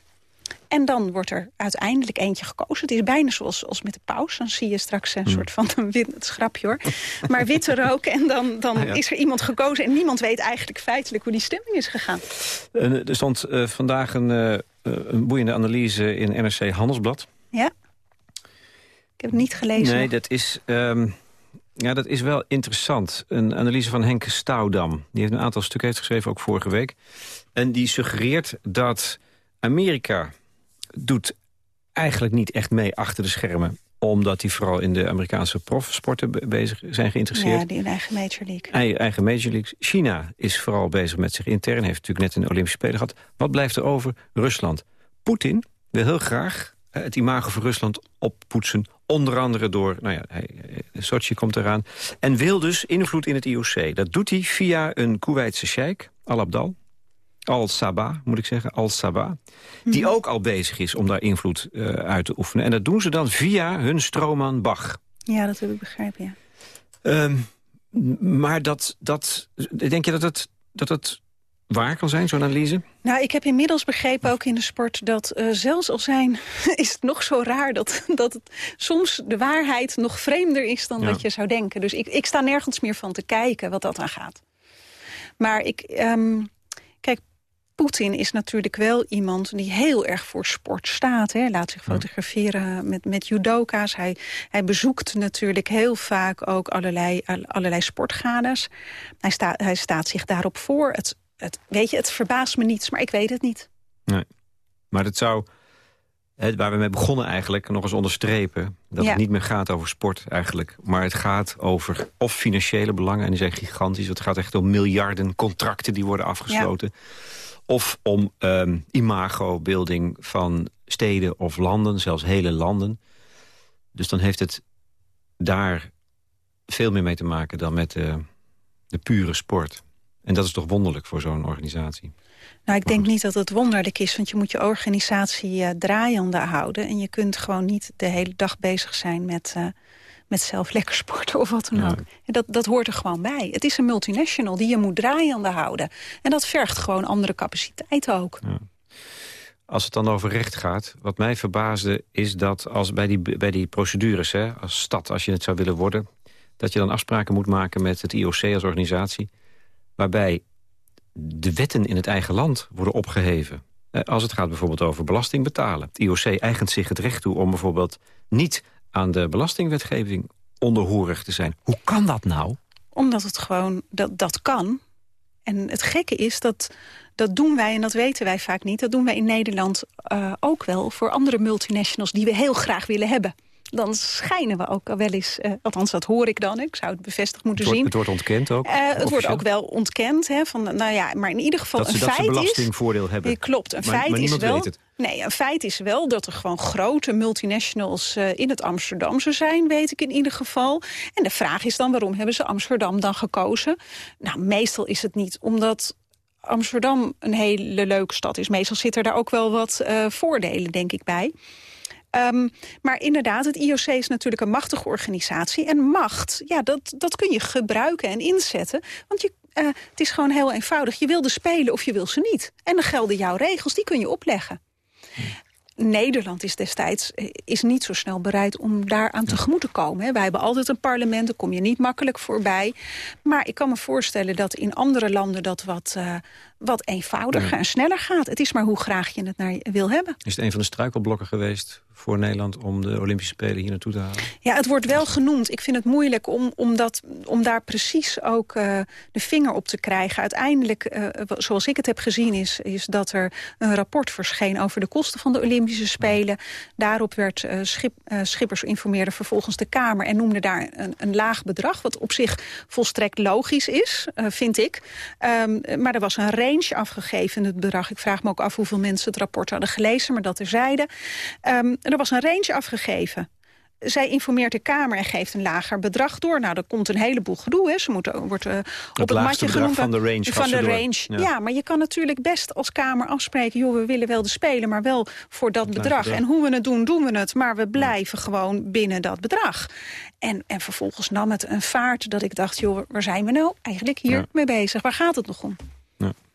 En dan wordt er uiteindelijk eentje gekozen. Het is bijna zoals als met de paus. Dan zie je straks een soort van een wit, het schrapje hoor. Maar witte rook en dan, dan Ah, ja. is er iemand gekozen. En niemand weet eigenlijk feitelijk hoe die stemming is gegaan. En er stond eh, vandaag een, eh, eh, een boeiende analyse in NRC Handelsblad. Ja? Ik heb het niet gelezen. Nee, dat is, ehm, ja, dat is wel interessant. Een analyse van Henk Stouwdam. Die heeft een aantal stukken heeft geschreven, ook vorige week. En die suggereert dat Amerika doet eigenlijk niet echt mee achter de schermen omdat die vooral in de Amerikaanse profsporten be- bezig zijn geïnteresseerd. Ja, die een eigen Major League. Ei- Eigen Major Leagues. China is vooral bezig met zich intern. Heeft natuurlijk net een Olympische Spelen gehad. Wat blijft er over? Rusland. Poetin wil heel graag het imago van Rusland oppoetsen. Onder andere door, nou ja, eh, Sochi komt eraan. En wil dus invloed in het IOC. Dat doet hij via een Koeweitse sheik, Al-Abdal. Al-Sabah, moet ik zeggen, Al-Sabah. Die ook al bezig is om daar invloed eh, uit te oefenen. En dat doen ze dan via hun stroomman Bach. Ja, dat heb ik begrepen, ja. Ehm, maar dat, dat, denk je dat het, dat het waar kan zijn, zo'n analyse? Nou, ik heb inmiddels begrepen, ook in de sport... dat eh, zelfs al zijn, is het nog zo raar... dat, dat het soms de waarheid nog vreemder is dan Ja. wat je zou denken. Dus ik, ik sta nergens meer van te kijken wat dat aan gaat. Maar ik... ehm, kijk, Poetin is natuurlijk wel iemand die heel erg voor sport staat. Hè. Laat zich fotograferen met, met judoka's. Hij, hij bezoekt natuurlijk heel vaak ook allerlei, allerlei sportgades. Hij, sta, hij staat zich daarop voor. Het, het, weet je, het verbaast me niets, maar ik weet het niet. Nee. Maar het zou, hè, waar we mee begonnen eigenlijk, nog eens onderstrepen... dat Ja. het niet meer gaat over sport eigenlijk. Maar het gaat over of financiële belangen, en die zijn gigantisch. Het gaat echt om miljarden contracten die worden afgesloten. Of om ehm imago-beelding van steden of landen, zelfs hele landen. Dus dan heeft het daar veel meer mee te maken dan met eh, de pure sport. En dat is toch wonderlijk voor zo'n organisatie. Nou, ik denk niet dat het wonderlijk is, want je moet je organisatie eh, draaiende houden. En je kunt gewoon niet de hele dag bezig zijn met, eh, met zelf lekker sporten of wat dan Ja. ook. Dat, dat hoort er gewoon bij. Het is een multinational die je moet draaiende houden. En dat vergt gewoon andere capaciteiten ook. Als het dan over recht gaat, wat mij verbaasde is dat als bij die, bij die procedures, hè, als stad, als je het zou willen worden, dat je dan afspraken moet maken met het IOC als organisatie, waarbij de wetten in het eigen land worden opgeheven. Eh, Als het gaat bijvoorbeeld over belasting betalen. Het IOC eigent zich het recht toe om bijvoorbeeld niet aan de belastingwetgeving onderhorig te zijn. Hoe kan dat nou? Omdat het gewoon, dat, dat kan. En het gekke is, dat, dat doen wij, en dat weten wij vaak niet... dat doen wij in Nederland eh, ook wel voor andere multinationals... die we heel graag willen hebben. Dan schijnen we ook wel eens, eh, althans dat hoor ik dan... ik zou het bevestigd Het moeten wordt, zien. het wordt ontkend ook. Eh, het wordt ook wel ontkend, hè, van, nou ja, maar in ieder geval dat ze, een dat ze feit is... belastingvoordeel hebben. Ja, klopt. Een Maar- feit maar is wel. Nee, een feit is wel dat er gewoon grote multinationals eh, in het Amsterdamse zijn, weet ik in ieder geval. En de vraag is dan waarom hebben ze Amsterdam dan gekozen? Nou, meestal is het niet omdat Amsterdam een hele leuke stad is. Meestal zitten daar ook wel wat eh, voordelen, denk ik, bij. Ehm, maar inderdaad, het IOC is natuurlijk een machtige organisatie. En macht, ja, dat, dat kun je gebruiken en inzetten. Want je, uh, het is gewoon heel eenvoudig. Je wil de spelen of je wil ze niet. En dan gelden jouw regels, die kun je opleggen. Nederland is destijds eh, is niet zo snel bereid om daaraan tegemoet te komen. Wij hebben altijd een parlement, daar kom je niet makkelijk voorbij. Maar ik kan me voorstellen dat in andere landen dat wat, uh, wat eenvoudiger en sneller gaat. Het is maar hoe graag je het naar wil hebben. Is het een van de struikelblokken geweest voor Nederland om de Olympische Spelen hier naartoe te halen? Ja, het wordt wel genoemd. Ik vind het moeilijk om, om, dat, om daar precies ook uh, de vinger op te krijgen. Uiteindelijk, uh, zoals ik het heb gezien, is, is dat er een rapport verscheen over de kosten van de Olympische Spelen. Daarop werd uh, Schip, Schippers informeerde vervolgens de Kamer en noemde daar een, een laag bedrag, wat op zich volstrekt logisch is, vind ik. Um, maar er was een range afgegeven in het bedrag. Ik vraag me ook af hoeveel mensen het rapport hadden gelezen, maar dat terzijde. Um, er was een range afgegeven zij informeert de Kamer en geeft een lager bedrag door. Nou, er komt een heleboel gedoe. Hè. Ze moeten, wordt uh, op het matje genoemd. van de range. Van de range. Ja. maar je kan natuurlijk best als Kamer afspreken... joh, we willen wel de spelen, maar wel voor dat bedrag. En hoe we het doen, doen we het. Maar we blijven gewoon binnen dat bedrag. En, en vervolgens nam het een vaart dat ik dacht... joh, waar zijn we nou eigenlijk hier ja. mee bezig? Waar gaat het nog om?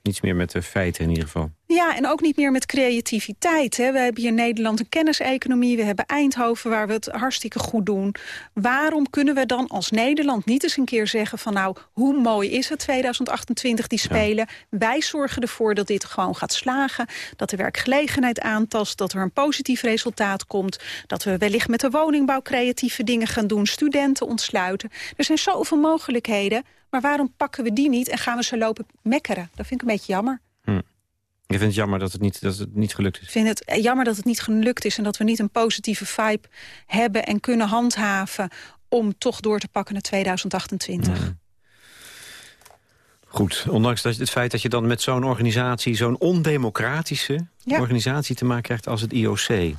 Niets meer met de feiten in ieder geval. Ja, en ook niet meer met creativiteit. Hè. We hebben hier in Nederland een kenniseconomie. We hebben Eindhoven waar we het hartstikke goed doen. Waarom kunnen we dan als Nederland niet eens een keer zeggen van... nou, hoe mooi is het 2028, die Spelen? Wij zorgen ervoor dat dit gewoon gaat slagen. Dat de werkgelegenheid aantast. Dat er een positief resultaat komt. Dat we wellicht met de woningbouw creatieve dingen gaan doen. Studenten ontsluiten. Er zijn zoveel mogelijkheden. Maar waarom pakken we die niet en gaan we ze lopen mekkeren? Dat vind ik een beetje jammer. Hm. Je vindt het jammer dat het, niet, dat het niet gelukt is? Ik vind het eh, jammer dat het niet gelukt is... en dat we niet een positieve vibe hebben en kunnen handhaven... om toch door te pakken naar 2028. Hm. Goed, ondanks dat, het feit dat je dan met zo'n organisatie... zo'n ondemocratische organisatie te maken krijgt als het IOC...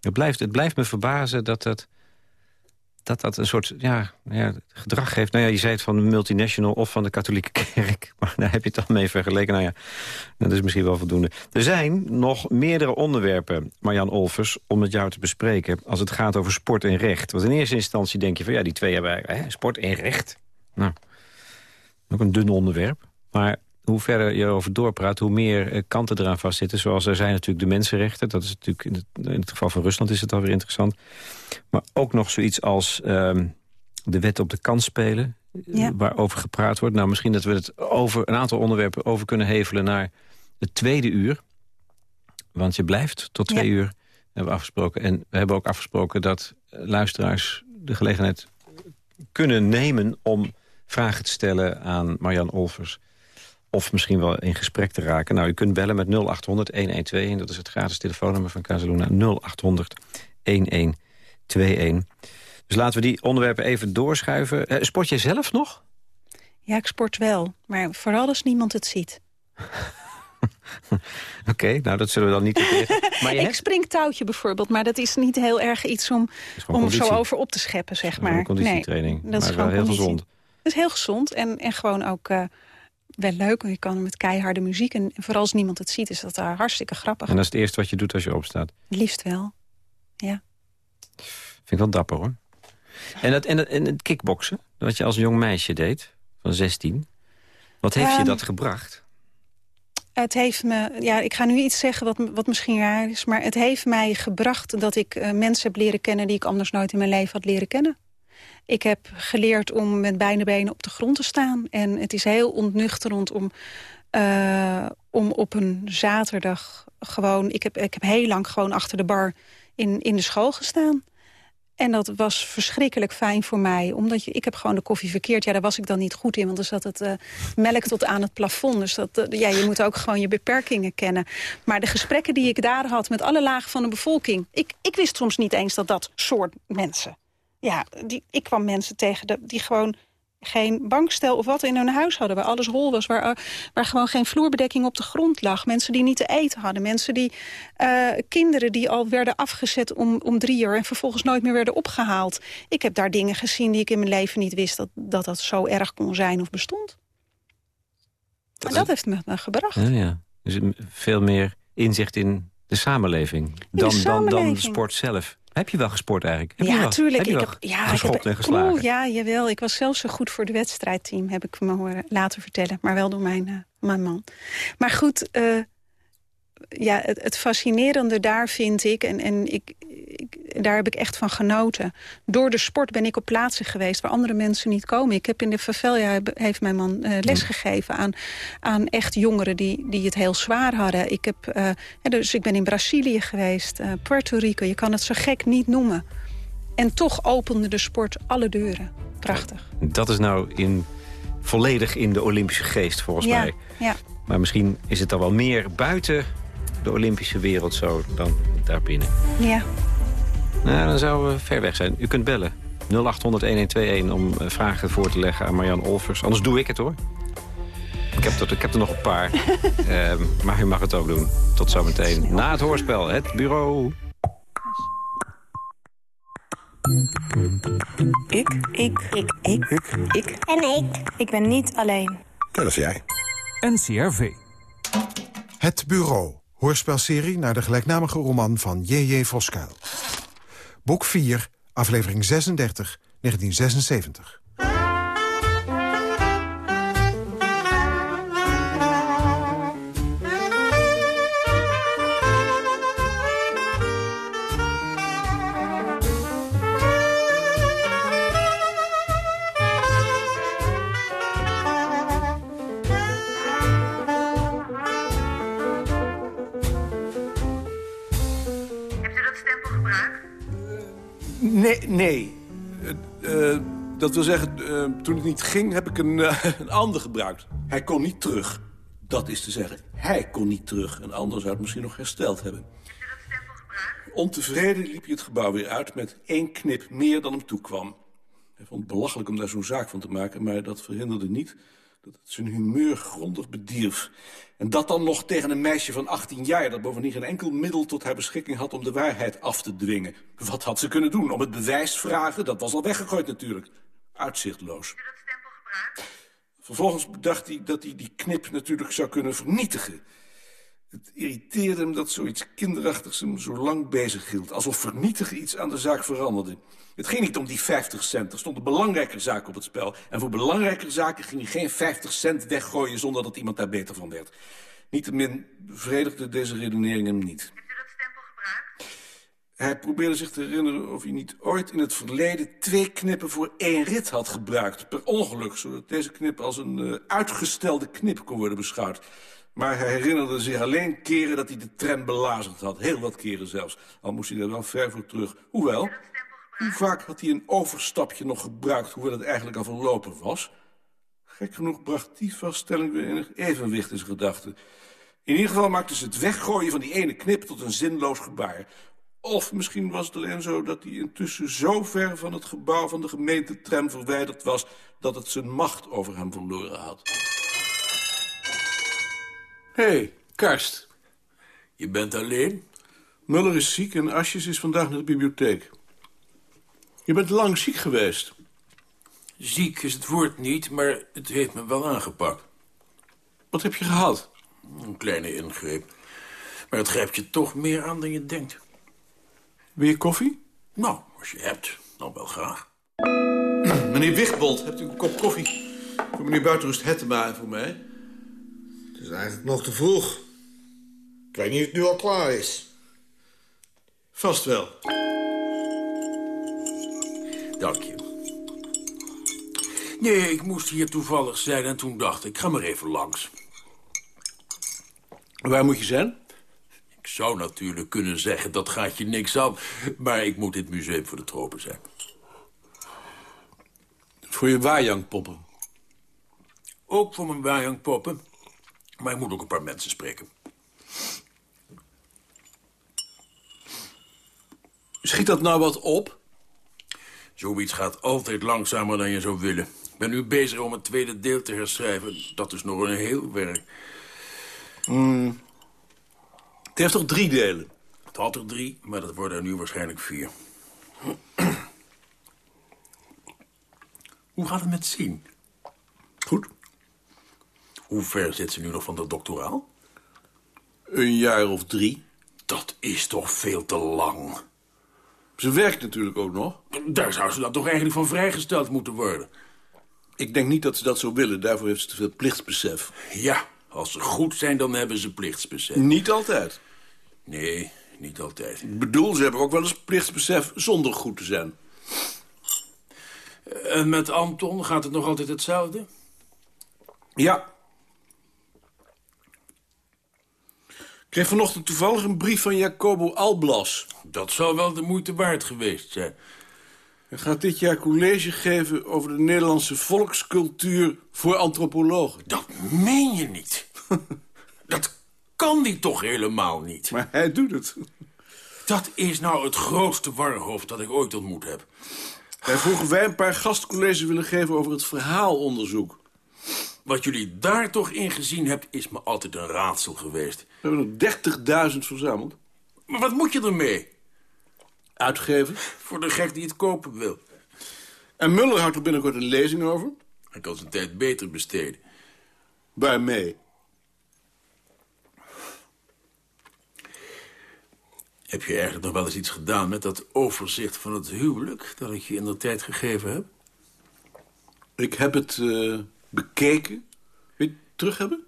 Het blijft, het blijft me verbazen dat dat dat dat een soort ja, ja, gedrag geeft. Nou ja, je zei het van de multinational of van de katholieke kerk. Maar daar heb je het dan mee vergeleken. Nou ja, dat is misschien wel voldoende. Er zijn nog meerdere onderwerpen, Marjan Olvers, om met jou te bespreken... als het gaat over sport en recht. Want in eerste instantie denk je van ja, die twee hebben hè, sport en recht. Nou, ook een dun onderwerp. Maar hoe verder je erover doorpraat, hoe meer eh, kanten eraan vastzitten. Zoals er zijn natuurlijk de mensenrechten. Dat is natuurlijk in het, in het geval van Rusland is het alweer interessant. Maar ook nog zoiets als um, de wet op de kans spelen. Eh, ja. Waarover gepraat wordt. Nou, misschien dat we het over een aantal onderwerpen over kunnen hevelen naar het tweede uur. Want je blijft tot twee uur, hebben we afgesproken. En we hebben ook afgesproken dat eh, luisteraars de gelegenheid kunnen nemen... om vragen te stellen aan Marjan Olvers of misschien wel in gesprek te raken. Nou, u kunt bellen met 0800 112 en dat is het gratis telefoonnummer van Casaluna 0800 1121. Dus laten we die onderwerpen even doorschuiven. Uh, sport jij zelf nog? Ja, ik sport wel, maar vooral als niemand het ziet. Oké, nou dat zullen we dan niet Maar je ik hebt... spring touwtje bijvoorbeeld, maar dat is niet heel erg iets om, om zo over op te scheppen, zeg maar. conditietraining, nee, dat maar is wel heel gezond. Dat is heel gezond en, en gewoon ook... Uh, wel leuk. Want je kan met keiharde muziek. En vooral als niemand het ziet, is dat daar hartstikke grappig. En dat is het eerste wat je doet als je opstaat? Liefst wel, ja. Vind ik wel dapper, hoor. En, dat, en, het, en het kickboksen, wat je als jong meisje deed, van 16. Wat heeft je ehm, dat gebracht? Het heeft me, ja, ik ga nu iets zeggen wat, wat misschien raar is... maar het heeft mij gebracht dat ik uh, mensen heb leren kennen... die ik anders nooit in mijn leven had leren kennen. Ik heb geleerd om met beide benen op de grond te staan. En het is heel ontnuchterend om, uh, om op een zaterdag gewoon... Ik heb, ik heb heel lang gewoon achter de bar in, in de school gestaan. En dat was verschrikkelijk fijn voor mij. Omdat je, ik heb gewoon de koffie verkeerd. Ja, daar was ik dan niet goed in. Want dan zat het uh, melk tot aan het plafond. Dus dat, uh, ja, je moet ook gewoon je beperkingen kennen. Maar de gesprekken die ik daar had met alle lagen van de bevolking... Ik, ik wist soms niet eens dat dat soort mensen ja, die, ik kwam mensen tegen de, die gewoon geen bankstel of wat in hun huis hadden... waar alles hol was, waar, uh, waar gewoon geen vloerbedekking op de grond lag. Mensen die niet te eten hadden. Mensen die, uh, kinderen die al werden afgezet om, om drie uur... en vervolgens nooit meer werden opgehaald. Ik heb daar dingen gezien die ik in mijn leven niet wist... dat dat, dat zo erg kon zijn of bestond. Dat, en dat heeft me, gebracht. Ja, ja. Dus veel meer inzicht in de samenleving, dan, dan, dan sport zelf. Heb je wel gesport eigenlijk? Heb je ja, wel, tuurlijk. Heb je ik heb, ja, geschopt ik heb, en geslagen? Oeh, ja, jawel. Ik was zelfs zo goed voor de wedstrijdteam, heb ik me horen laten vertellen. Maar wel door mijn, uh, mijn man. Maar goed, uh, ja, het, het, fascinerende daar vind ik... en, en ik, ik, daar heb ik echt van genoten. Door de sport ben ik op plaatsen geweest waar andere mensen niet komen. Ik heb in de Favela, heeft mijn man uh, lesgegeven aan, aan echt jongeren die, die het heel zwaar hadden. Ik heb, uh, dus ik ben in Brazilië geweest, uh, Puerto Rico. Je kan het zo gek niet noemen. En toch opende de sport alle deuren. Prachtig. Dat is nou in, volledig in de Olympische geest, volgens ja, mij. Ja. Maar misschien is het dan wel meer buiten de Olympische wereld zo dan daarbinnen. Ja. Nou, dan zouden we ver weg zijn. U kunt bellen. 0800-1121 om uh, vragen voor te leggen aan Marjan Olvers. Anders doe ik het, hoor. Ik heb er, ik heb er nog een paar. uh, maar u mag het ook doen. Tot zometeen. Na het hoorspel, het bureau. Ik. Ik. Ik. Ik. Ik. Ik. En ik. Ik ben niet alleen. Dat is jij. NCRV. Het Bureau. Hoorspelserie naar de gelijknamige roman van J.J. Voskuil. Boek 4, aflevering 36, 1976. Nee. Uh, uh, dat wil zeggen, uh, toen het niet ging, heb ik een, een ander gebruikt. Hij kon niet terug. Dat is te zeggen, hij kon niet terug. Een ander zou het misschien nog hersteld hebben. Dat stempel gebruikt? Ontevreden liep hij het gebouw weer uit met één knip meer dan hem toekwam. Hij vond het belachelijk om daar zo'n zaak van te maken, maar dat verhinderde niet dat het zijn humeur grondig bedierf. En dat dan nog tegen een meisje van 18 jaar... dat bovendien geen enkel middel tot haar beschikking had om de waarheid af te dwingen. Wat had ze kunnen doen? Om het bewijs vragen? Dat was al weggegooid natuurlijk. Uitzichtloos. Heb je dat stempel gebruikt? Vervolgens bedacht hij dat hij die knip natuurlijk zou kunnen vernietigen. Het irriteerde hem dat zoiets kinderachtigs hem zo lang bezig hield. Alsof vernietigen iets aan de zaak veranderde. Het ging niet om die 50 cent. Er stond een belangrijke zaak op het spel. En voor belangrijke zaken ging hij geen 50 cent weggooien... zonder dat iemand daar beter van werd. Niettemin bevredigde deze redenering hem niet. Hebt u dat stempel gebruikt? Hij probeerde zich te herinneren of hij niet ooit in het verleden... twee knippen voor één rit had gebruikt. Per ongeluk, zodat deze knip als een uh, uitgestelde knip kon worden beschouwd. Maar hij herinnerde zich alleen keren dat hij de tram belazerd had. Heel wat keren zelfs. Al moest hij er wel ver voor terug. Hoewel, hoe vaak had hij een overstapje nog gebruikt... hoewel het eigenlijk al verlopen was? Gek genoeg bracht die vaststelling weer enig evenwicht in zijn gedachten. In ieder geval maakte ze het weggooien van die ene knip tot een zinloos gebaar. Of misschien was het alleen zo dat hij intussen zo ver van het gebouw van de gemeentetram verwijderd was... dat het zijn macht over hem verloren had. Hé, hey, Karst. Je bent alleen? Muller is ziek en Asjes is vandaag naar de bibliotheek. Je bent lang ziek geweest. Ziek is het woord niet, maar het heeft me wel aangepakt. Wat heb je gehad? Een kleine ingreep. Maar het grijpt je toch meer aan dan je denkt. Wil je koffie? Nou, als je hebt, dan wel graag. Meneer Wichtbold, hebt u een kop koffie? Voor meneer Buitenrust Hettema en voor mij? Het is eigenlijk nog te vroeg. Ik weet niet of het nu al klaar is. Vast wel. Dank je. Nee, ik moest hier toevallig zijn en toen dacht ik, ga maar even langs. Waar moet je zijn? Ik zou natuurlijk kunnen zeggen, dat gaat je niks aan. Maar ik moet in het museum voor de tropen zijn. Voor je waaijangpoppen? Ook voor mijn waaijangpoppen. Maar ik moet ook een paar mensen spreken. Schiet dat nou wat op? Zoiets gaat altijd langzamer dan je zou willen. Ik ben nu bezig om het tweede deel te herschrijven. Dat is nog een heel werk. Mm. Het heeft toch drie delen? Het had er drie, maar dat worden er nu waarschijnlijk vier. Hoe gaat het met zien? Goed. Hoe ver zit ze nu nog van de doctoraal? Een jaar of drie. Dat is toch veel te lang? Ze werkt natuurlijk ook nog. Daar zou ze dan toch eigenlijk van vrijgesteld moeten worden. Ik denk niet dat ze dat zo willen. Daarvoor heeft ze te veel plichtsbesef. Ja, als ze goed zijn, dan hebben ze plichtsbesef. Niet altijd. Nee, niet altijd. Ik bedoel, ze hebben ook wel eens plichtsbesef zonder goed te zijn. En met Anton gaat het nog altijd hetzelfde? Ja. Kreeg vanochtend toevallig een brief van Jacobo Alblas. Dat zou wel de moeite waard geweest zijn. Hij gaat dit jaar college geven over de Nederlandse volkscultuur voor antropologen. Dat meen je niet. dat kan die toch helemaal niet. Maar hij doet het. Dat is nou het grootste warhoofd dat ik ooit ontmoet heb. Hij vroeg of wij een paar gastcolleges willen geven over het verhaalonderzoek. Wat jullie daar toch in gezien hebt, is me altijd een raadsel geweest. We hebben er 30.000 verzameld. Maar wat moet je ermee? Uitgeven. Voor de gek die het kopen wil. En Muller houdt er binnenkort een lezing over. Hij kan zijn tijd beter besteden. Waarmee? Heb je eigenlijk nog wel eens iets gedaan met dat overzicht van het huwelijk... dat ik je in de tijd gegeven heb? Ik heb het uh, bekeken. Wil je het terug hebben?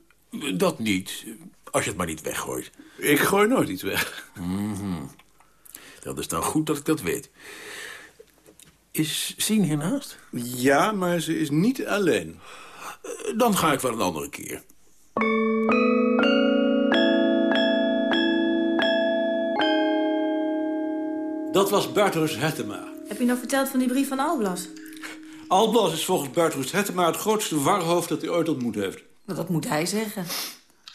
Dat niet, als je het maar niet weggooit. Ik gooi nooit iets weg. Mm -hmm. Dat is dan goed dat ik dat weet. Is Sien hiernaast? Ja, maar ze is niet alleen. Dan ga ik wel een andere keer. Dat was Bertus Hettema. Heb je nog verteld van die brief van Alblas? Alblas is volgens Bertus Hettema het grootste warhoofd dat hij ooit ontmoet heeft. Nou, dat moet hij zeggen.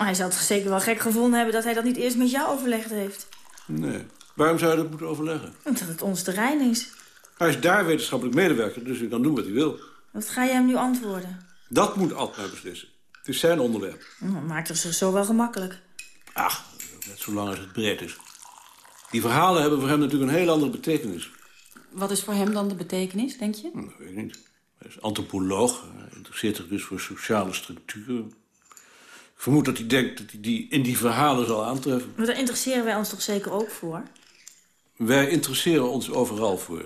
Maar hij zal het zeker wel gek gevonden hebben dat hij dat niet eerst met jou overlegd heeft. Nee. Waarom zou je dat moeten overleggen? Omdat het ons terrein is. Hij is daar wetenschappelijk medewerker, dus hij kan doen wat hij wil. Wat ga je hem nu antwoorden? Dat moet Altmaier beslissen. Het is zijn onderwerp. Nou, maakt het zich zo wel gemakkelijk. Ach, net zolang als het breed is. Die verhalen hebben voor hem natuurlijk een heel andere betekenis. Wat is voor hem dan de betekenis, denk je? Nou, dat weet ik niet. Hij is antropoloog. Hij interesseert zich dus voor sociale structuren. Vermoed dat hij denkt dat hij die in die verhalen zal aantreffen. Maar daar interesseren wij ons toch zeker ook voor? Wij interesseren ons overal voor.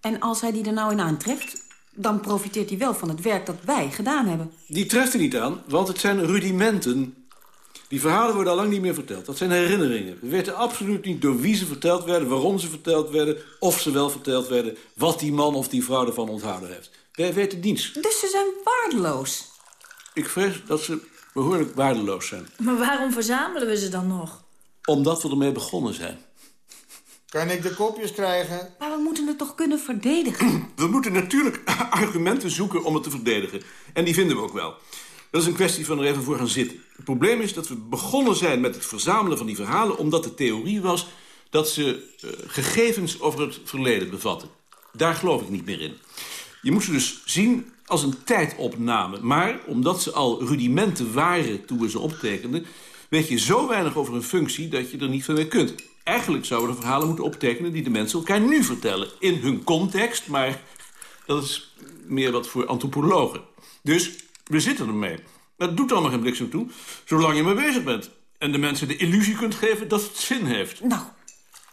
En als hij die er nou in aantreft, dan profiteert hij wel van het werk dat wij gedaan hebben. Die treft hij niet aan, want het zijn rudimenten. Die verhalen worden al lang niet meer verteld. Dat zijn herinneringen. We weten absoluut niet door wie ze verteld werden, waarom ze verteld werden... of ze wel verteld werden, wat die man of die vrouw ervan onthouden heeft. Wij weten niets. Dus ze zijn waardeloos? Ik vrees dat ze behoorlijk waardeloos zijn. Maar waarom verzamelen we ze dan nog? Omdat we ermee begonnen zijn. Kan ik de kopjes krijgen? Maar we moeten het toch kunnen verdedigen? We moeten natuurlijk argumenten zoeken om het te verdedigen. En die vinden we ook wel. Dat is een kwestie van er even voor gaan zitten. Het probleem is dat we begonnen zijn met het verzamelen van die verhalen... omdat de theorie was dat ze uh, gegevens over het verleden bevatten. Daar geloof ik niet meer in. Je moet ze dus zien als een tijdopname. Maar omdat ze al rudimenten waren toen we ze optekenden... weet je zo weinig over een functie dat je er niet van mee kunt. Eigenlijk zouden we de verhalen moeten optekenen... die de mensen elkaar nu vertellen. In hun context, maar dat is meer wat voor antropologen. Dus we zitten ermee. Dat doet allemaal geen bliksem toe, zolang je mee bezig bent. En de mensen de illusie kunt geven dat het zin heeft. Nou,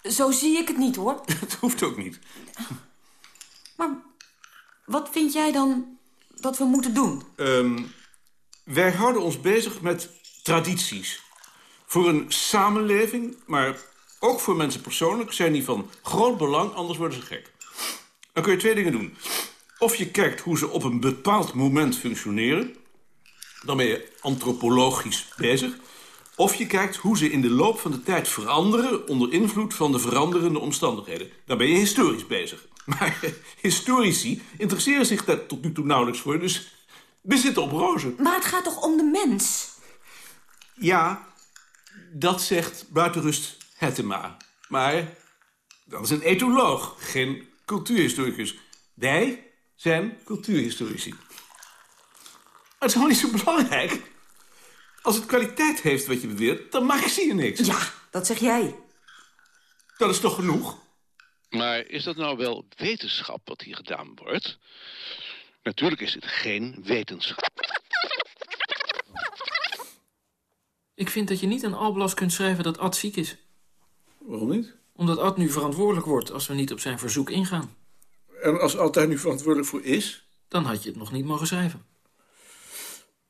zo zie ik het niet, hoor. Het hoeft ook niet. Maar wat vind jij dan dat we moeten doen? Um, wij houden ons bezig met tradities. Voor een samenleving, maar ook voor mensen persoonlijk... zijn die van groot belang, anders worden ze gek. Dan kun je twee dingen doen. Of je kijkt hoe ze op een bepaald moment functioneren. Dan ben je antropologisch bezig. Of je kijkt hoe ze in de loop van de tijd veranderen... onder invloed van de veranderende omstandigheden. Dan ben je historisch bezig. Maar historici interesseren zich daar tot nu toe nauwelijks voor. Dus we zitten op rozen. Maar het gaat toch om de mens? Ja, dat zegt buitenrust Hettema. Maar dat is een etoloog, geen cultuurhistoricus. Wij zijn cultuurhistorici. Maar het is gewoon niet zo belangrijk. Als het kwaliteit heeft wat je beweert, dan mag je niks. Ja, dat zeg jij. Dat is toch genoeg? Maar is dat nou wel wetenschap wat hier gedaan wordt? Natuurlijk is het geen wetenschap. Ik vind dat je niet aan Alblas kunt schrijven dat Ad ziek is. Waarom niet? Omdat Ad nu verantwoordelijk wordt als we niet op zijn verzoek ingaan. En als Ad daar nu verantwoordelijk voor is? Dan had je het nog niet mogen schrijven.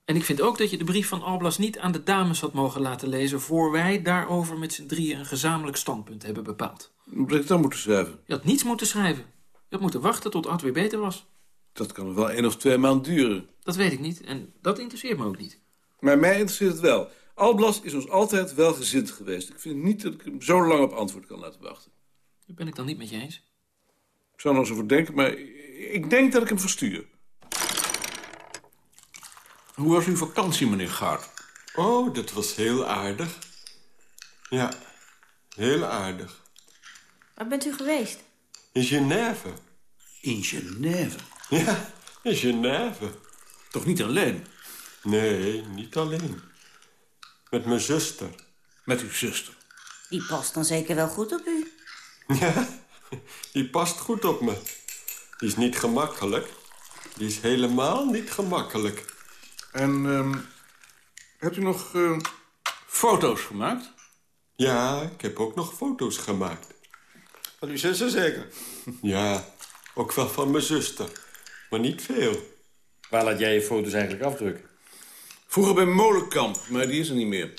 En ik vind ook dat je de brief van Alblas niet aan de dames had mogen laten lezen... voor wij daarover met z'n drieën een gezamenlijk standpunt hebben bepaald. Moet ik dan moeten schrijven? Je had niets moeten schrijven. Je had moeten wachten tot Ad weer beter was. Dat kan wel één of twee maanden duren. Dat weet ik niet en dat interesseert me ook niet. Maar mij interesseert het wel. Alblas is ons altijd welgezind geweest. Ik vind niet dat ik hem zo lang op antwoord kan laten wachten. Dat ben ik dan niet met je eens. Ik zou er nog eens over denken, maar ik denk dat ik hem verstuur. Hoe was uw vakantie, meneer Gaard? Oh, dat was heel aardig. Ja, heel aardig. Waar bent u geweest? In Genève. In Genève? Ja, in Genève. Toch niet alleen? Nee, niet alleen. Met mijn zuster. Met uw zuster? Die past dan zeker wel goed op u. Ja, die past goed op me. Die is niet gemakkelijk. Die is helemaal niet gemakkelijk. En ehm hebt u nog eh, foto's gemaakt? Ja, ik heb ook nog foto's gemaakt. Van uw zuster zeker? Ja, ook wel van mijn zuster. Maar niet veel. Waar laat jij je foto's eigenlijk afdrukken? Vroeger bij Molenkamp, maar die is er niet meer.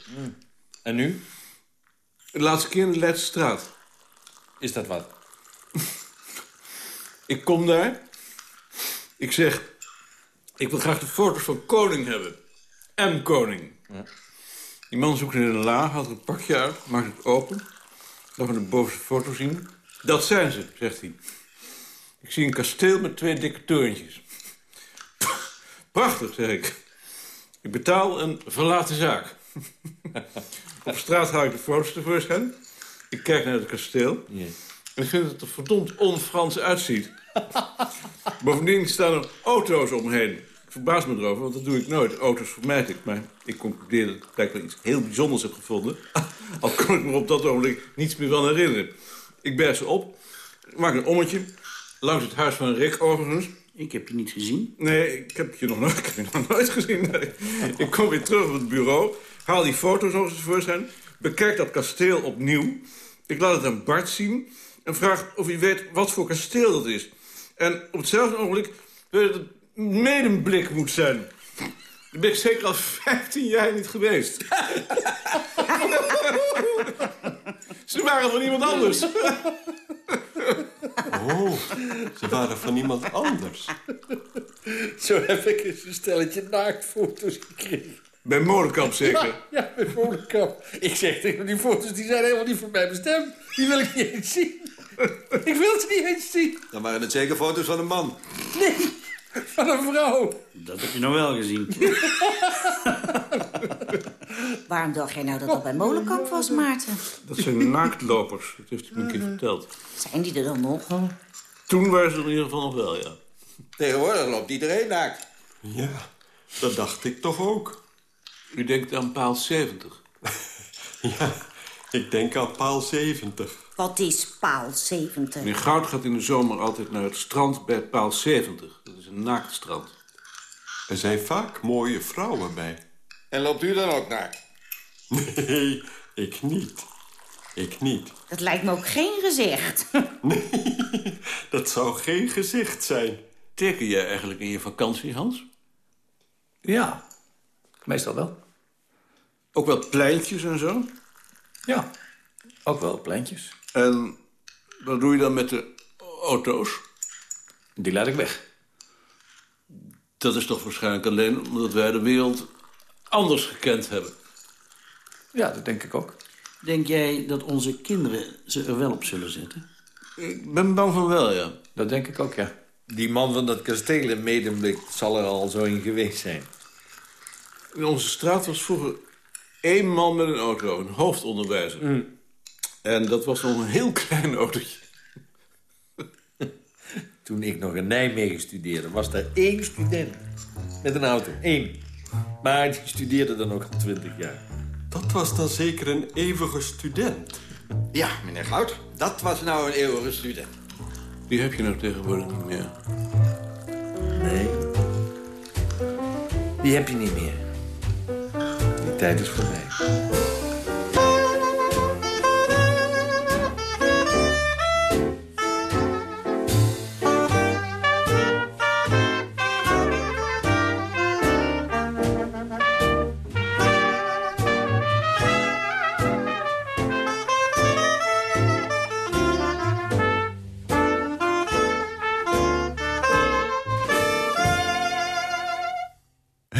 En nu? De laatste keer in de Leidse straat. Is dat wat? Ik kom daar. Ik zeg, ik wil graag de foto's van Koning hebben. M. Koning. Die man zoekt in een la, haalt een pakje uit, maakt het open. Laat me de bovenste foto zien. Dat zijn ze, zegt hij. Ik zie een kasteel met twee dikke torentjes. Prachtig, zeg ik. Ik betaal een verlaten zaak. Op straat haal ik de foto's tevoorschijn. Ik kijk naar het kasteel. En ik vind dat het er verdomd on-Frans uitziet. Bovendien staan er auto's omheen. Ik verbaas me erover, want dat doe ik nooit. Auto's vermijd ik. Maar ik concludeer dat ik blijkbaar iets heel bijzonders heb gevonden. Al kon ik me op dat ogenblik niets meer van herinneren. Ik berg ze op, maak een ommetje. Langs het huis van Rick overigens. Ik heb je niet gezien. Nee, ik heb je nog nooit, ik heb je nog nooit gezien. Nee. Ik kom weer terug op het bureau, haal die foto's nog eens tevoorschijn... bekijk dat kasteel opnieuw. Ik laat het aan Bart zien en vraag of hij weet wat voor kasteel dat is. En op hetzelfde ogenblik weet dat het medemblik moet zijn. Daar ben ik zeker al 15 jaar niet geweest. Ze waren van iemand anders. Oh, ze waren van iemand anders. Zo heb ik eens een stelletje naaktfoto's gekregen. Bij Molenkamp zeker? Ja, ja, bij Molenkamp. Ik zeg tegen die foto's, die zijn helemaal niet voor mij bestemd. Die wil ik niet eens zien. ik wil ze niet eens zien. Dan waren het zeker foto's van een man. Nee, van een vrouw. Dat heb je nog wel gezien. Waarom dacht jij nou dat dat bij Molenkamp was, Maarten? Dat zijn naaktlopers. Dat heeft u me een keer verteld. Zijn die er dan nog? Toen waren ze er in ieder geval nog wel, ja. Tegenwoordig loopt iedereen naakt. Ja, dat dacht ik toch ook. U denkt aan paal 70. Ja, ik denk aan paal 70. Wat is paal 70? Meneer Goud gaat in de zomer altijd naar het strand bij paal 70. Dat is een naaktstrand. Er zijn vaak mooie vrouwen bij. En loopt u dan ook naakt? Nee, ik niet. Ik niet. Dat lijkt me ook geen gezicht. Dat zou geen gezicht zijn. Teken jij eigenlijk in je vakantie, Hans? Ja, meestal wel. Ook wel pleintjes en zo? Ja, ook wel pleintjes. En wat doe je dan met de auto's? Die laat ik weg. Dat is toch waarschijnlijk alleen omdat wij de wereld anders gekend hebben. Ja, dat denk ik ook. Denk jij dat onze kinderen ze er wel op zullen zetten? Ik ben bang van wel, ja. Dat denk ik ook, ja. Die man van dat kasteel in Medemblik zal er al zo in geweest zijn. In onze straat was vroeger één man met een auto, een hoofdonderwijzer. En dat was nog een heel klein autootje. Toen ik nog in Nijmegen studeerde, was er één student met een auto. Eén. Maar die studeerde dan ook al twintig jaar. Dat was dan zeker een eeuwige student. Ja, meneer Goud, dat was nou een eeuwige student. Die heb je nou tegenwoordig niet meer. Nee. Die heb je niet meer. Die tijd is voorbij.